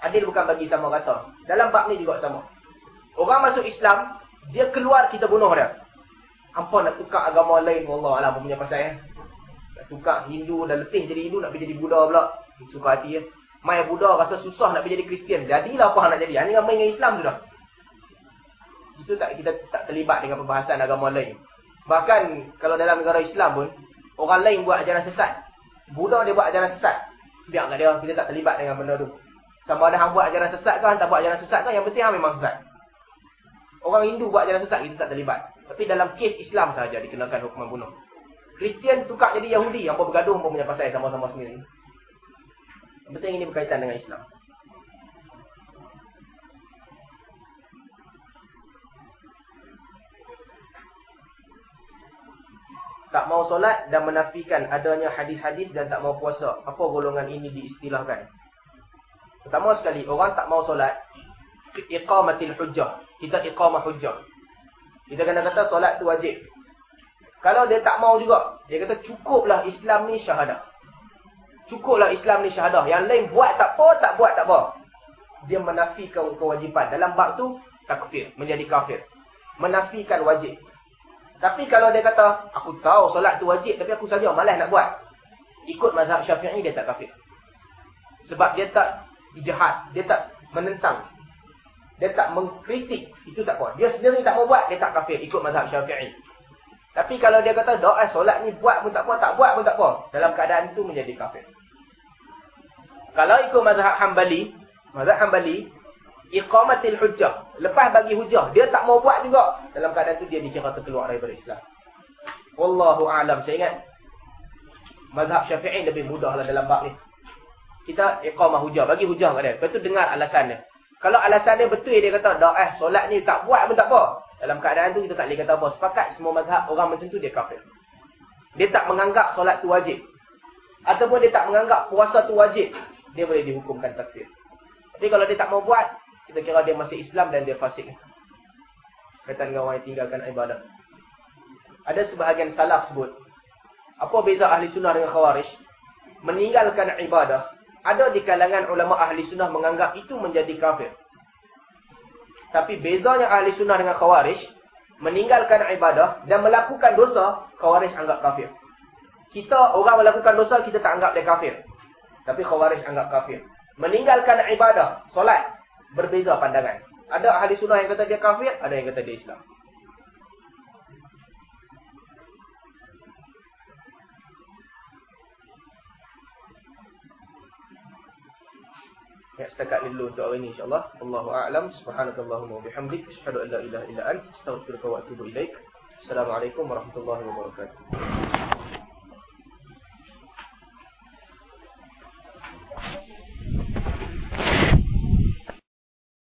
Adil bukan bagi sama rata. Dalam bab ni juga sama. Orang masuk Islam, dia keluar kita bunuh dia. Apa nak tukar agama lain? Allah Allah punya pasal ya. Tukar Hindu dan letih jadi Hindu nak jadi Buddha pula. Suka hati ya. Mai Buddha rasa susah nak jadi Kristian. Jadilah apa nak jadi. Hanya main dengan Islam tu dah itu tak kita tak terlibat dengan pembahasan agama lain. Bahkan kalau dalam negara Islam pun orang lain buat ajaran sesat. Buddha dia buat ajaran sesat. Biarkan dia kita tak terlibat dengan benda tu. Sama ada hang buat ajaran sesat ke hang tak buat ajaran sesat ke yang penting hang memang sesat. Orang Hindu buat ajaran sesat kita tak terlibat. Tapi dalam kes Islam sahaja dikenakan hukuman bunuh. Kristian tukar jadi Yahudi yang bergaduh pun punya pasal sama-sama sendiri. Yang penting ini berkaitan dengan Islam. tak mau solat dan menafikan adanya hadis-hadis dan tak mau puasa. Apa golongan ini diistilahkan? Pertama sekali, orang tak mau solat, iqamatil hujjah. Kita iqamah hujjah. Kita kena kata solat tu wajib. Kalau dia tak mau juga, dia kata cukuplah Islam ni syahadah. Cukuplah Islam ni syahadah. Yang lain buat tak apa, tak buat tak apa. Dia menafikan kewajipan. Dalam bab tu, takfir, menjadi kafir. Menafikan wajib. Tapi kalau dia kata, aku tahu solat tu wajib tapi aku saja malas nak buat. Ikut mazhab syafi'i dia tak kafir. Sebab dia tak jahat, dia tak menentang. Dia tak mengkritik, itu tak apa. Dia sendiri tak mau buat, dia tak kafir ikut mazhab syafi'i. Tapi kalau dia kata doa solat ni buat pun tak apa, tak buat pun tak apa. Dalam keadaan itu menjadi kafir. Kalau ikut mazhab Hambali, mazhab Hambali, iqamatil hujjah. Lepas bagi hujjah, dia tak mau buat juga. Dalam keadaan itu dia dikira terkeluar daripada Islam. Wallahu a'lam. Saya ingat mazhab Syafi'i lebih mudahlah dalam bab ni. Kita iqamah hujjah, bagi hujjah kat dia. Lepas tu dengar alasan dia. Kalau alasan dia betul dia kata, "Dak eh solat ni tak buat pun tak apa." Dalam keadaan tu kita tak boleh kata apa. Sepakat semua mazhab orang macam tu dia kafir. Dia tak menganggap solat tu wajib. Ataupun dia tak menganggap puasa tu wajib. Dia boleh dihukumkan takfir. Tapi kalau dia tak mau buat, kita kira dia masih Islam dan dia fasik. Kata dengan orang yang tinggalkan ibadah. Ada sebahagian salaf sebut. Apa beza ahli sunnah dengan khawarij? Meninggalkan ibadah. Ada di kalangan ulama ahli sunnah menganggap itu menjadi kafir. Tapi bezanya ahli sunnah dengan khawarij, meninggalkan ibadah dan melakukan dosa, khawarij anggap kafir. Kita orang melakukan dosa, kita tak anggap dia kafir. Tapi khawarij anggap kafir. Meninggalkan ibadah, solat, berbeza pandangan. Ada ahli sunnah yang kata dia kafir, ada yang kata dia Islam. Ya, setakat ini dulu untuk hari ini insyaAllah. Allahu a'lam. Subhanakallahumma bihamdik. Asyhadu an la ilaha illa ant. Astaghfiruka wa atubu ilaik. Assalamualaikum warahmatullahi wabarakatuh.